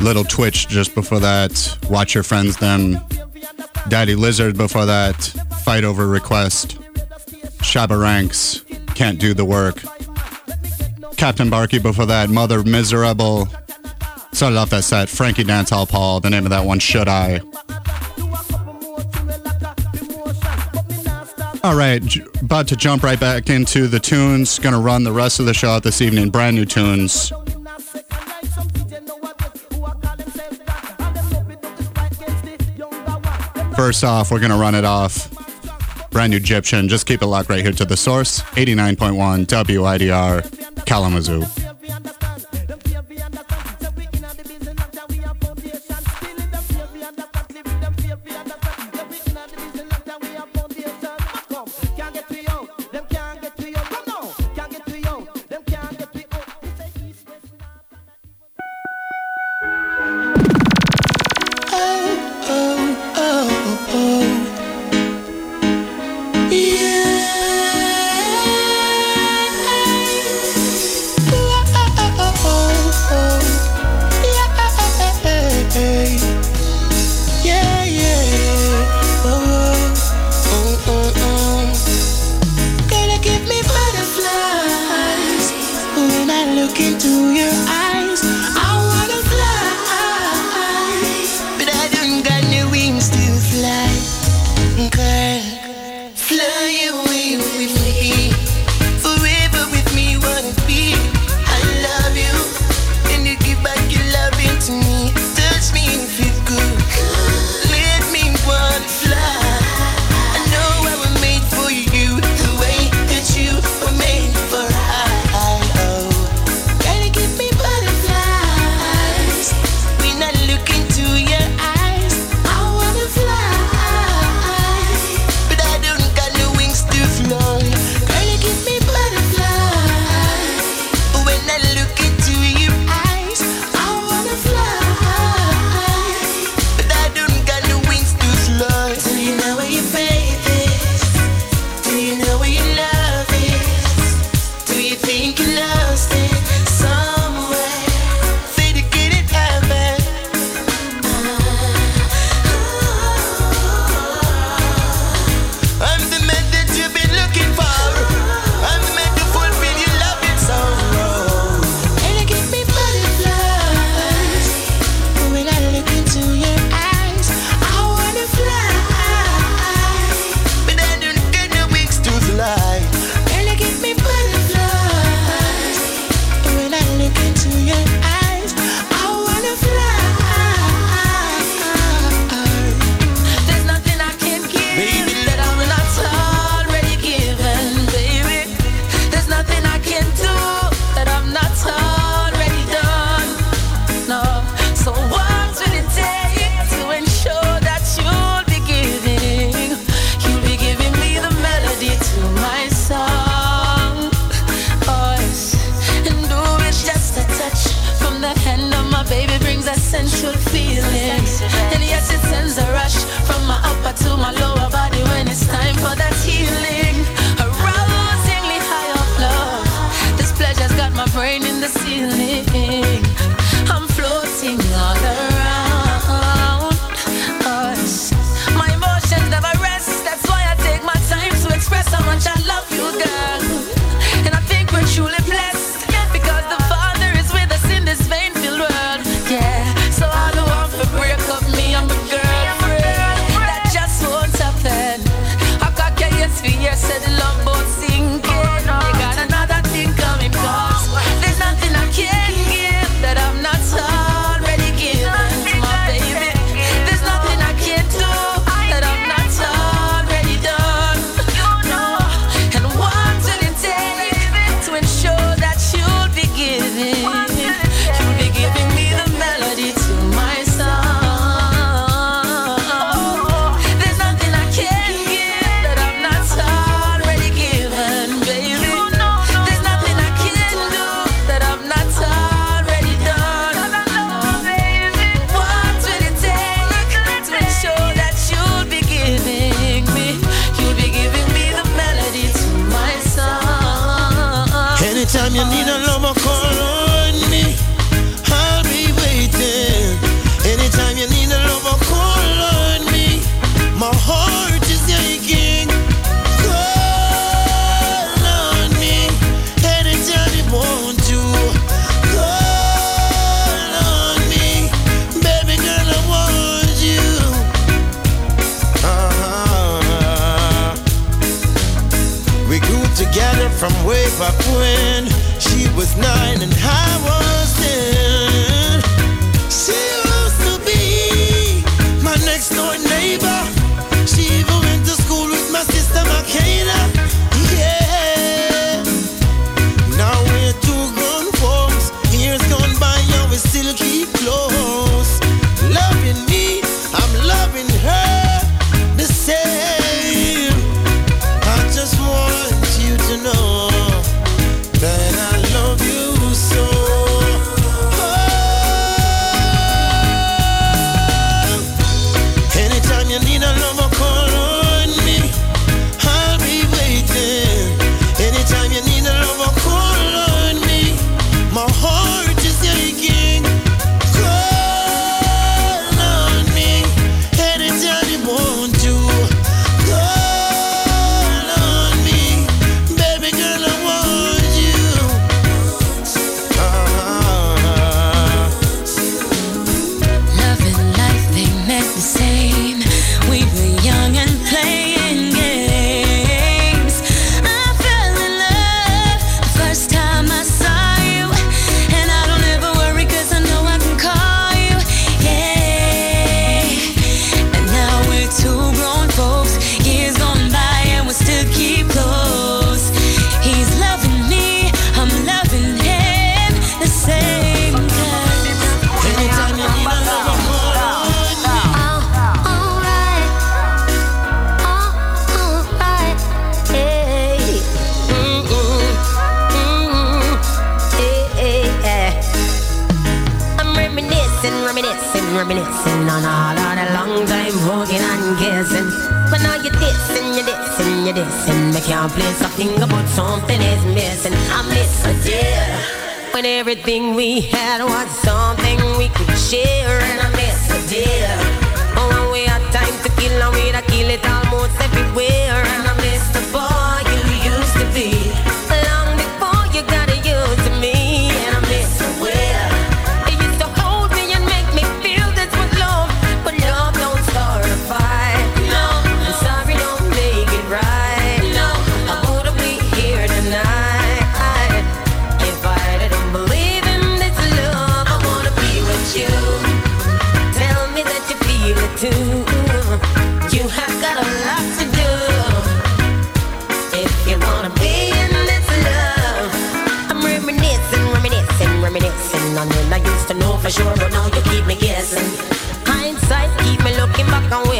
Little Twitch just before that. Watch your friends them. Daddy Lizard before that fight over request. Shabba Ranks, Can't Do the Work. Captain Barky. before that, Mother Miserable. Started off that set, Frankie Dancehall Paul, the name of that one, Should I? All right, about to jump right back into the tunes. Gonna run the rest of the show out this evening, brand new tunes. First off, we're gonna run it off Brand new Egyptian. Just keep it locked right here to the source 89.1 WIDR Kalamazoo.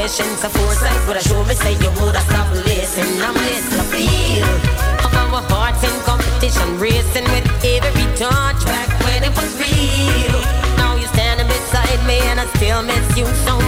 combination of foresight but I show me say you woulda stopped listening. I'm listening I feel of our hearts in competition racing with every touch back when it was real now you're standing beside me and I still miss you so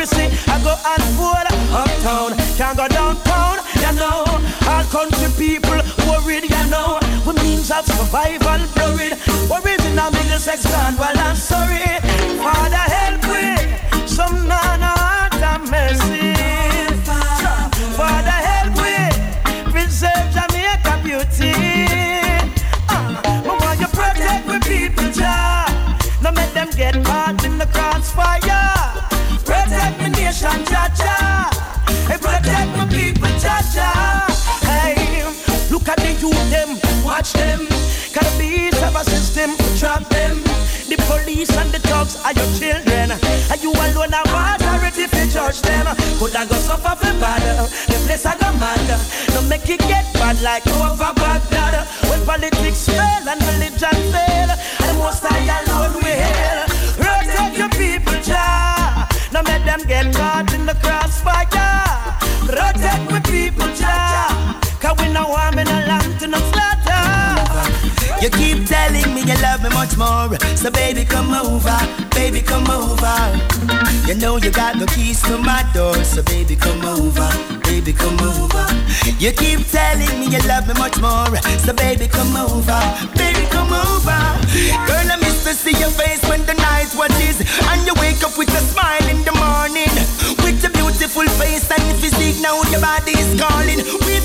I go unfold. Uptown, can't go downtown, you know. All country people worried, you know. With means of survival blurred. Worries in our middle sex gone, well I'm sorry. Father help me, some heart of mercy. Father help me, preserve Jamaica beauty. Ah, protect people, make them get caught in the crossfire. Police and the dogs are your children. And you alone have authority to judge them. Could I go suffer for bad? The place I go mad. No make it get bad like over Baghdad. When politics fail and religion fail, you love me much more. So baby, come over, baby, come over. You know you got the keys to my door. So baby, come over, baby, come over. You keep telling me you love me much more. So baby, come over, baby, come over. Girl, I miss to see your face when the night watches. And you wake up with a smile in the morning. With a beautiful face and physique. Now your body is calling. We've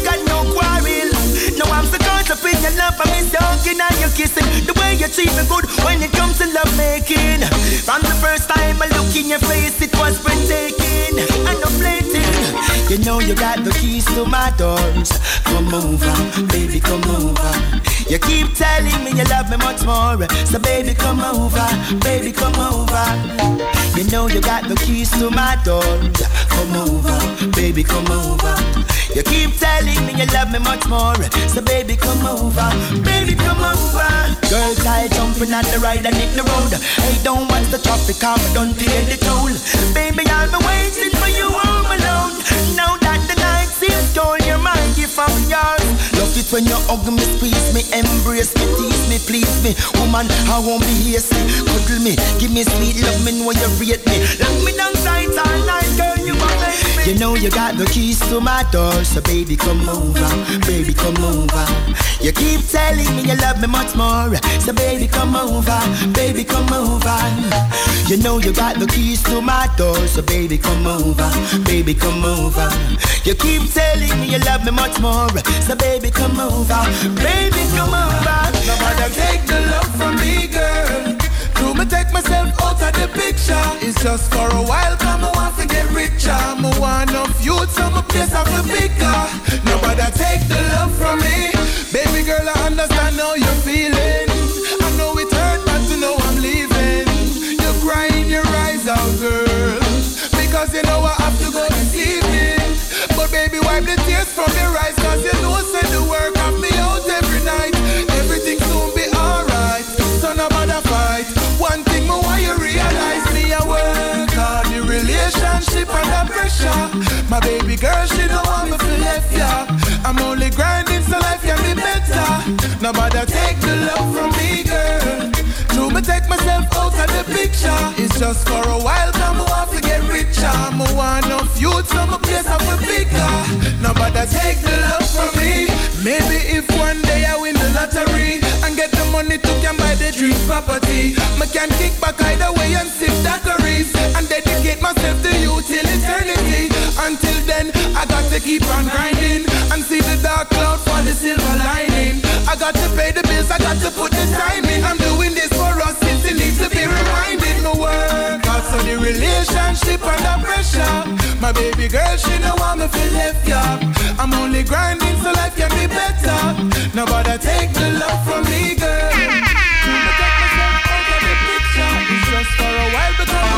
caught up your. I miss you hugging and you kissing. The way you treat me good when it comes to love making. From the first time I look in your face, it was breathtaking and flating. You know you got the keys to my doors. Come over, baby, come over. You keep telling me you love me much more. So baby, come over, baby, come over. You know you got the keys to my door. Come over, baby, come over. You keep telling me you love me much more. So baby, come over, baby, come over. Girl, I jumping on the ride and hit the road. Hey, don't watch the traffic, I'm done pay the toll. Baby, I'll be waiting for you home alone. Now that stole your mind, if I'm yours. Love it when you hug me, squeeze me, embrace me, tease me, please me. Woman, I won't be hasty. Cuddle me, give me sweet love, me know you rate me. Lock me down tight all night, girl, you baby. You know you got the keys to my door, so baby, come over, baby, come over. You keep telling me you love me much more, so baby, come over, baby, come over. You know you got the keys to my door, so baby, come over, baby, come over. You keep telling me you love me much more, so baby, come over, baby, come over. Nobody take the love from me, girl. Me take myself out of the picture? It's just for a while, come I want to get richer. I want enough youth, so my place I feel bigger. Nobody take the love from me. Baby girl, I understand how you're feeling. I know it hurt, but to know I'm leaving. You're crying your eyes out, girl. Because you know I have to go this evening. But baby, wipe the tears from your eyes, relationship under pressure. My baby girl, she don't want me to left ya. I'm only grinding so life can be better. Nobody take the love from me, girl. To me take myself out of the picture. It's just for a while, come want to get richer. I'm want enough youth, so my place up a bigger. Nobody take the love from me. Maybe if one day I win lottery and get the money to can buy the dream property, me can kick back either way and sip daiquiris and dedicate myself to you till eternity. Until then, I got to keep on grinding and see the dark cloud for the silver lining. I got to pay the bills, I got to put the time in. I'm doing this for us since it needs to be reminded. No work, cause of the relationship under pressure. My baby girl, she know want me feel left ya. I'm only grinding so life can be better. Nobody take the love from me, girl. I'ma take myself out of the picture. It's just for a while because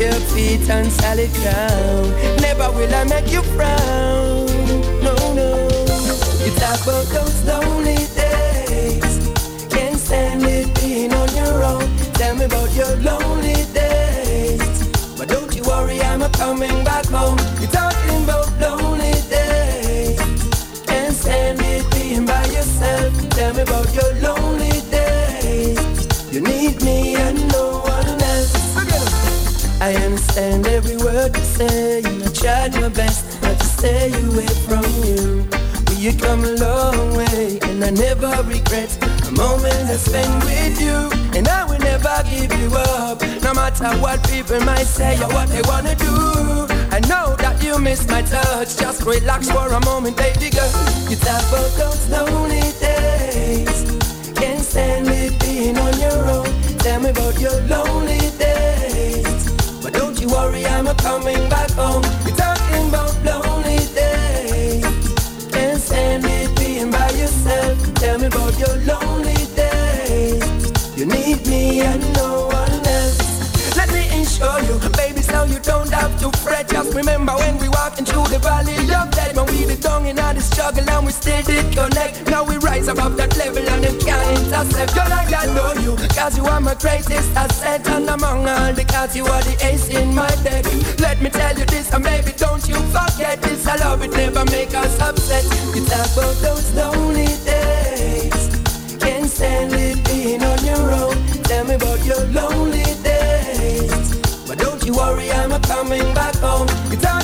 your feet on solid ground. Never will I make you frown. No, no. You talk about those lonely days. Can't stand it being on your own. Tell me about your lonely days. But don't you worry, I'm a coming back home. You're talking about lonely days. Can't stand it being by yourself. Tell me about your understand every word you say. I tried my best not to stay away from you. But you come a long way, and I never regret a moment I spent with you. And I will never give you up, no matter what people might say or what they wanna do. I know that you miss my touch. Just relax for a moment, baby girl. You talk about those lonely days. Can't stand it being on your own. Tell me about your lonely coming back home. You're talking about lonely days. Can't stand it being by yourself. Tell me about your lonely days. You need me and to fret. Just remember when we walking into the valley of death, when we did down in all the struggle and we still did connect. Now we rise above that level and them can't intercept. Girl, I got know you, cause you are my greatest asset. And among all the cats, you are the ace in my deck. Let me tell you this, and baby, don't you forget this. I love it, never make us upset. You talk about those lonely days. Can't stand it being on your own. Tell me about your lonely days. Worry, I'm coming back home. You're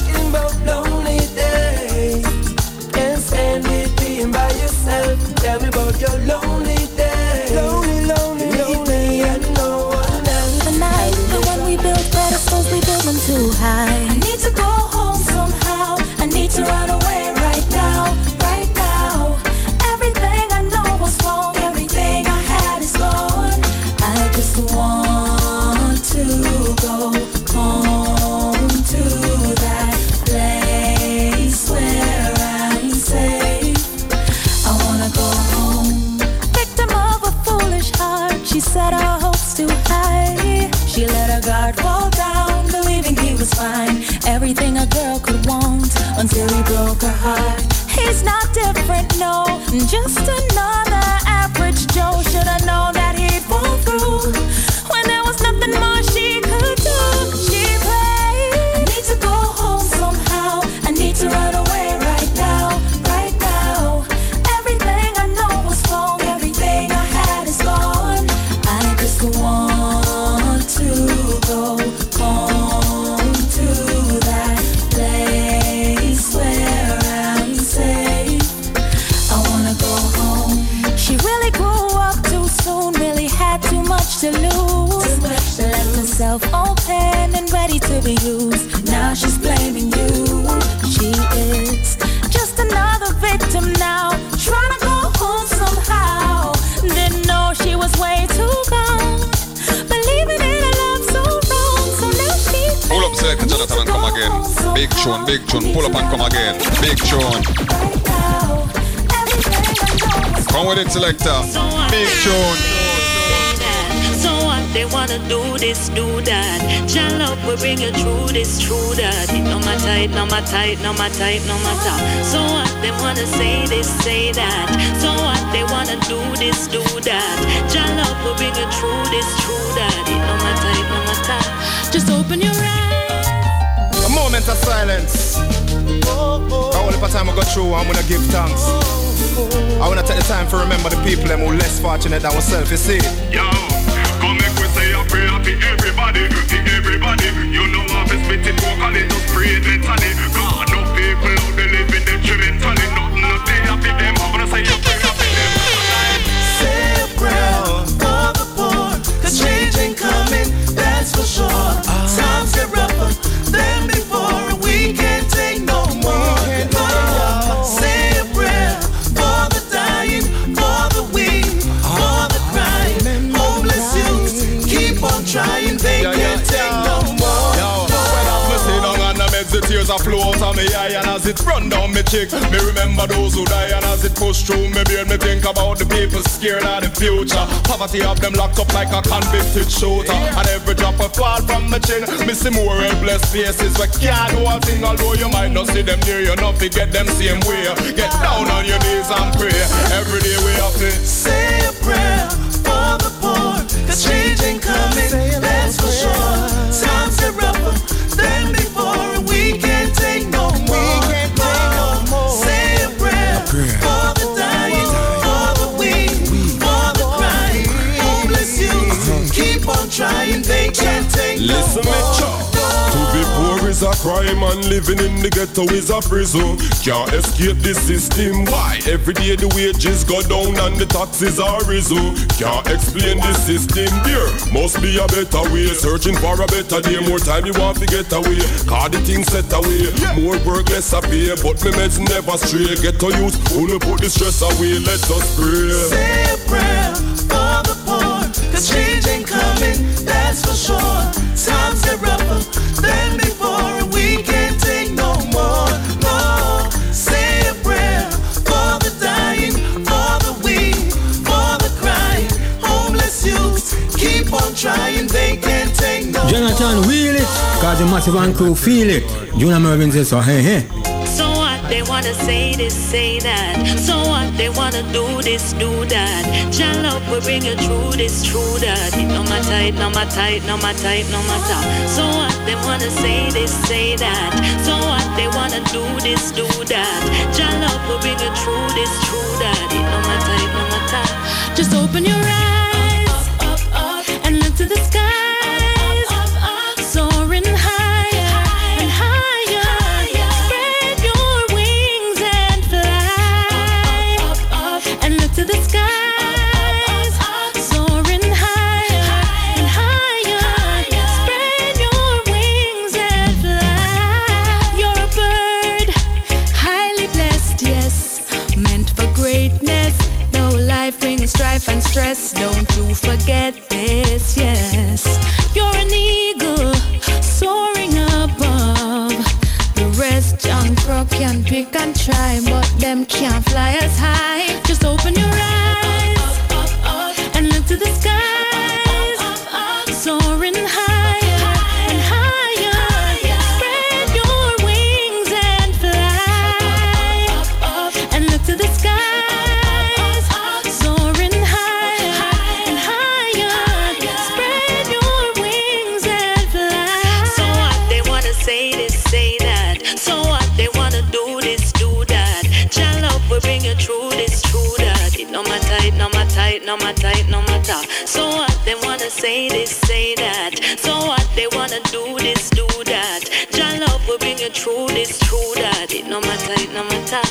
heart. He's not different, no, just another tune, big tune. Pull up and come again. Big tune. Come with it, Selector. Big tune. So what they wanna do this, do that. Jah love will bring you through this, true that. No matter, it no matter, it no matter, it no matter. So what they wanna say this, say that. So what they wanna do this, do that. Jah love will bring you through this, true that. No matter, it no matter. Just open your moment of silence. I will if time I go through, I'm gonna give thanks. I wanna take the time to remember the people them who less fortunate than ourselves, you see. Yo, come make we say a prayer for everybody, for everybody. You know I'm a spit it vocally, just pray mentally. God, no people out there living tears a flow out of me eye and as it run down me cheek, me remember those who die and as it push through me beard, me think about the people scared of the future. Poverty have them locked up like a convicted shooter, and every drop of fall from my chin, me see more helpless faces. We can't do a thing, although you might not see them near you, not forget them same way. Get down on your knees and pray. Every day we have to say a prayer for the poor, Listen, me chop. To be poor is a crime and living in the ghetto is a prison. Can't escape the system. Why? Every day the wages go down and the taxes are risen. Can't explain the system. There must be a better way. Searching for a better day. More time you want to get away. Cause the things set away. More work, less a pay. But me meds never stray. Get to use. Wanna put the stress away. Let us pray. Say a prayer for the poor, cause change ain't coming, that's for sure. Jonathon, wheel it, cause the massive and crew feel it. Juna Mervin says so, hey, hey. What they wanna say this, say that. So what they wanna do this, do that. Jah love will bring you through this, true that. It no matter, it no matter, it no matter, it no matter. So what they wanna say this, say that. So what they wanna do this, do that. Jah love will bring you through this, true that. It no matter, it no matter. Just open your eyes up, up, up, and look to the skies. Can't fly as high. Say this, say that. So what they wanna do this, do that. Child love will bring you through this, through that. It no matter, it no matter.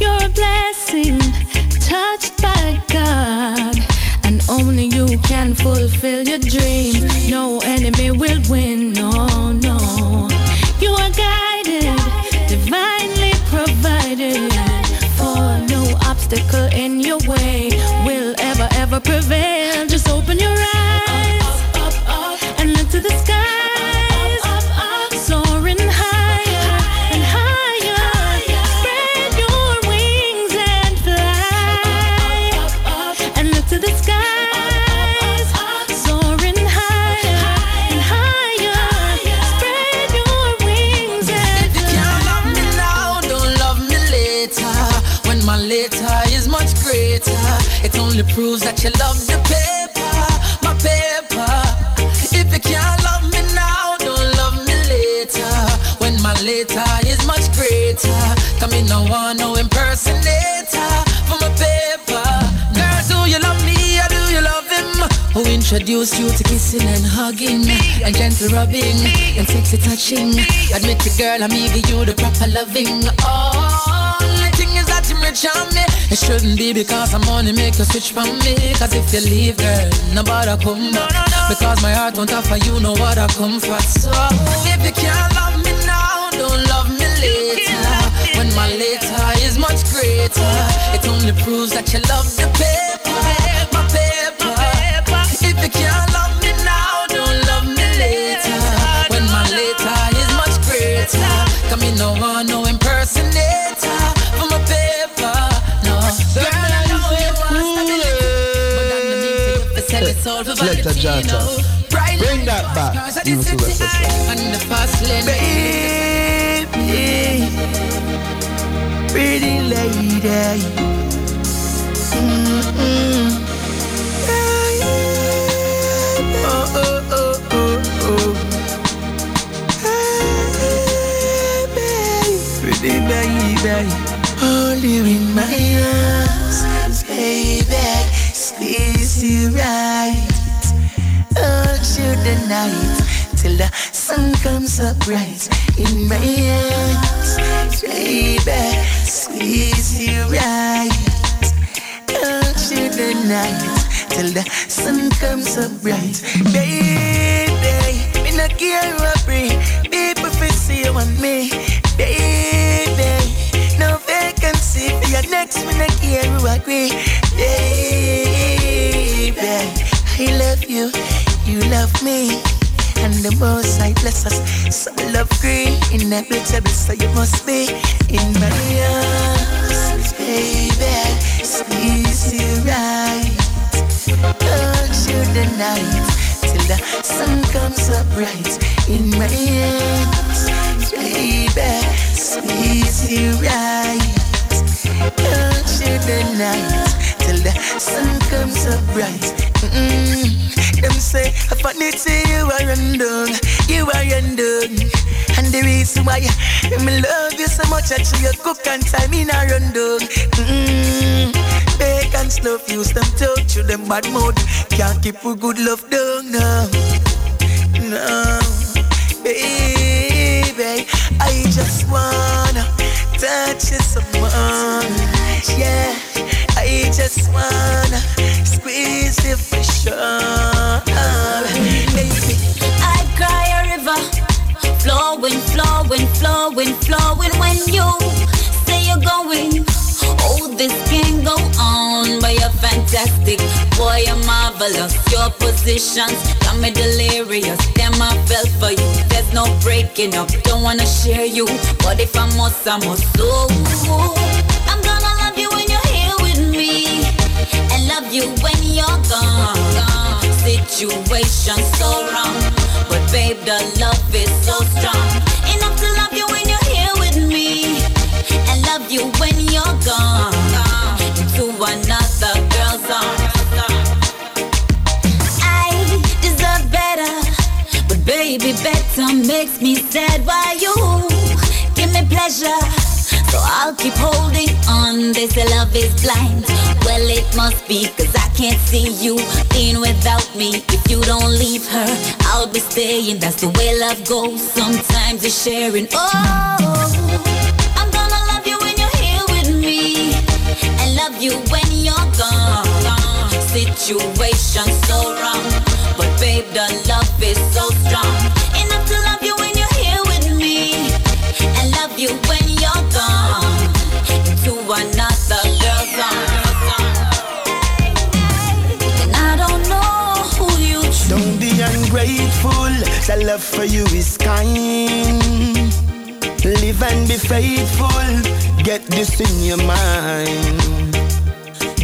You're a blessing, touched by God. And only you can fulfill your dream. No enemy will win, no, no. You are guided, divinely provided. For no obstacle in your way will ever, come in no impersonator for my paper. Girl, do you love me or do you love him? Who introduced you to kissing and hugging and gentle rubbing and sexy touching? Admit it, girl, I'm give you the proper loving. Only thing is that you rich on me. It shouldn't be because I'm money make you switch from me. Cause if you leave, girl, nobody come back. Because my heart won't offer you no what I come for. So if you can't greater, it only proves that you love the paper, my paper. If you can't love me now, don't love me later. When my later is much greater, come in no one, no impersonator for my paper. No, girl, I know you want stability, but that no mean say you fi sell it all for Let the Jata. Bring that back. Cause I You did see set what the eye on the fast lane. Baby, pretty lady. Mm-mm. Oh, oh, oh, oh, oh. Hey, baby, pretty baby. Hold you in my arms, baby. Squeeze you right. Hold you the night till the sun comes up bright in my arms, baby. Squeeze you right. Hold you the night till the sun comes up bright, baby. Me not care what bring people fi see you and me, baby. No vacancy for your next. Me not care who agree, baby. I love you, you love me. And the most I bless us, so love green, inevitable, so you must be in my arms, baby. Squeeze you right, hold you the night till the sun comes up bright in my arms, baby. Squeeze you right, hold you the night till the sun comes up bright. Mm-mm. Them say, say you are undone, you are undone. And the reason why me love you so much, I you cook and time in a rundown. Mm-mm. Bacon stuff, use them talk to them bad mouth. Can't keep a good love down now. No, baby, I just wanna touch you some more. Yeah, I just wanna squeeze you for sure. Baby, I cry a river, flowing, flowing, flowing, flowing. When you say you're going, oh, this can go on. But you're fantastic, boy, you're marvelous. Your positions got me delirious. Damn, I fell for you. There's no breaking up. Don't wanna share you, but if I must, I must. So love you when you're gone. Situation so wrong, but babe, the love is so strong. Enough to love you when you're here with me, and love you when you're gone. Into another girl's arms. I deserve better, but baby, better makes me sad. Why you give me pleasure? So I'll keep holding on. Say love is blind. Well, it must be, cause I can't see you in without me. If you don't leave her, I'll be staying. That's the way love goes. Sometimes it's sharing. Oh, I'm gonna love you when you're here with me, and love you when you're gone. Situation so love for you is kind. Live and be faithful, get this in your mind.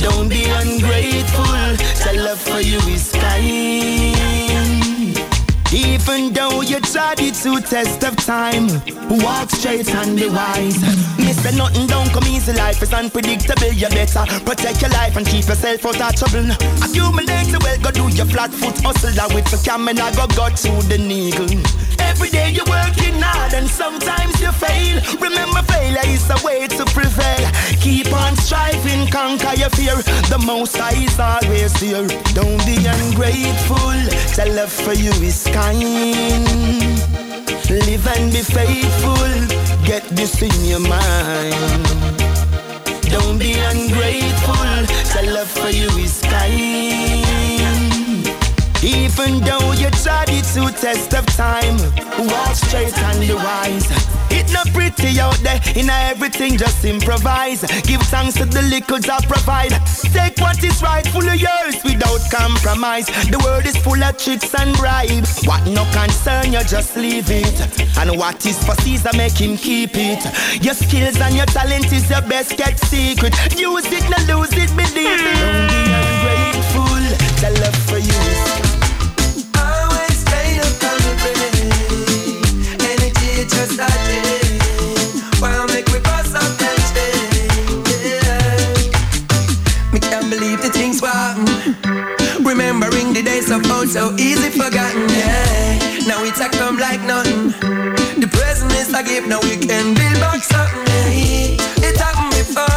Don't be ungrateful, the love for you is kind. Even though you tried to test of time, walk straight and be wise. Mister nothing don't come easy, life is unpredictable. You better protect your life and keep yourself out of trouble. Accumulate the go do your flat foot hustle. With the camera, go go to the needle. Every day you're working hard and sometimes you fail. Remember, failure is a way to prevail. Keep on striving, conquer your fear. The most high is always here. Don't be ungrateful. The love for you is kind. Live and be faithful. Get this in your mind. Don't be ungrateful. The love for you is kind. Even though you tried it to test of time, walk straight and be wise. It not pretty out there, in everything just improvise. Give thanks to the liquids I provide. Take what is rightfully yours without compromise. The world is full of tricks and bribes. What no concern, you just leave it. And what is for Caesar, make him keep it. Your skills and your talent is your best kept secret. Use it, not lose it, believe it. Don't be ungrateful, the so easy forgotten. Yeah. Now we a come like nothing. The present is a gift. Now we can build back something. It happened before,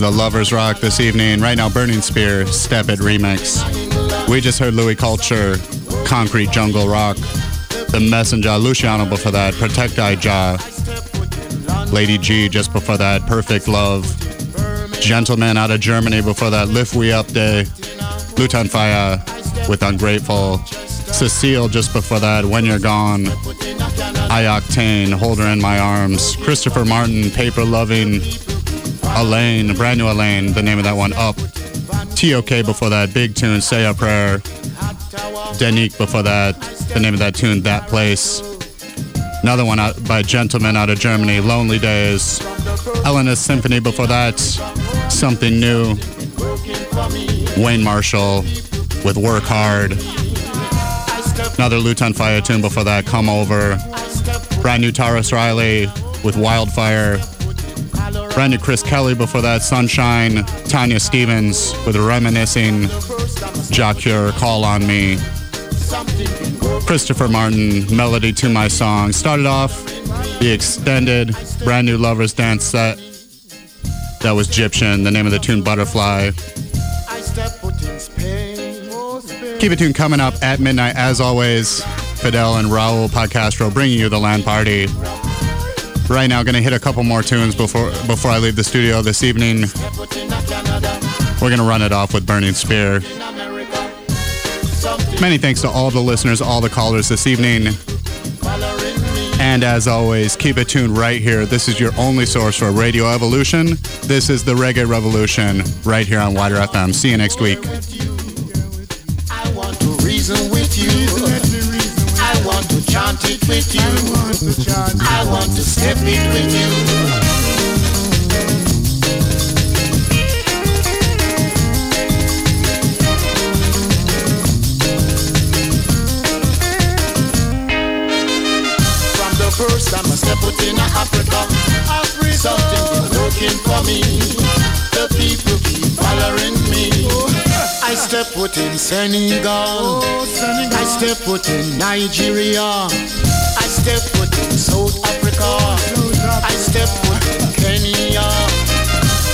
the Lovers Rock this evening. Right now, Burning Spear, Step It remix. We just heard Louie Culture, Concrete Jungle Rock. The Messenger, Luciano before that, Protect I Ja. Lady G just before that, Perfect Love. Gentleman out of Germany before that, Lift We Up Day. Lutan Fyah with Ungrateful. Cecile just before that, When You're Gone. I-Octane, Hold Her in My Arms. Christopher Martin, Paper Loving. Alaine, brand new Alaine, the name of that one, Up. TOK before that, Big Tune, Say a Prayer. Denyque before that, the name of that tune, That Place. Another one out by Gentleman out of Germany, Lonely Days. Elena's Symphony before that, Something New. Wayne Marshall with Work Hard. Another Lutan Fyah tune before that, Come Over. Brand new Tarrus Riley with Wildfire. Brand new Chris Kelly before that, Sunshine. Tanya Stephens with a Reminiscing. Jah Cure, Call on Me. Christopher Martin, Melody to My Song. Started off the extended brand new Lovers Dance set. That was Egyptian, the name of the tune Butterfly. Keep it tuned coming up at midnight, as always. Fidel and Raul Podcastro bringing you the land party. Right now, gonna hit a couple more tunes before before I leave the studio this evening. We're gonna run it off with Burning Spear. Many thanks to all the listeners, all the callers this evening. And as always, keep it tuned right here. This is your only source for Radio Evolution. This is the Reggae Revolution right here on WIDR FM. See you next week. Chant it with you. I want to step it with you. From the first time I step foot in Africa, something been working for me. The people keep following me. I step foot in Senegal. I step foot in Nigeria. I step foot in South Africa. I step foot in Kenya.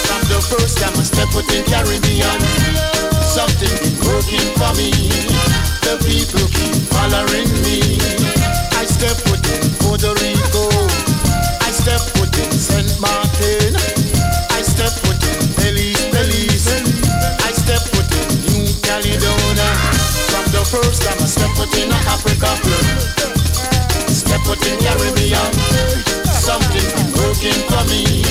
From the first time I step foot in Caribbean, something been working for me. The people keep following me. I step foot in Puerto Rico. I step foot in Saint Martin. I step first time I step foot in Africa, step foot in Caribbean. Something working for me.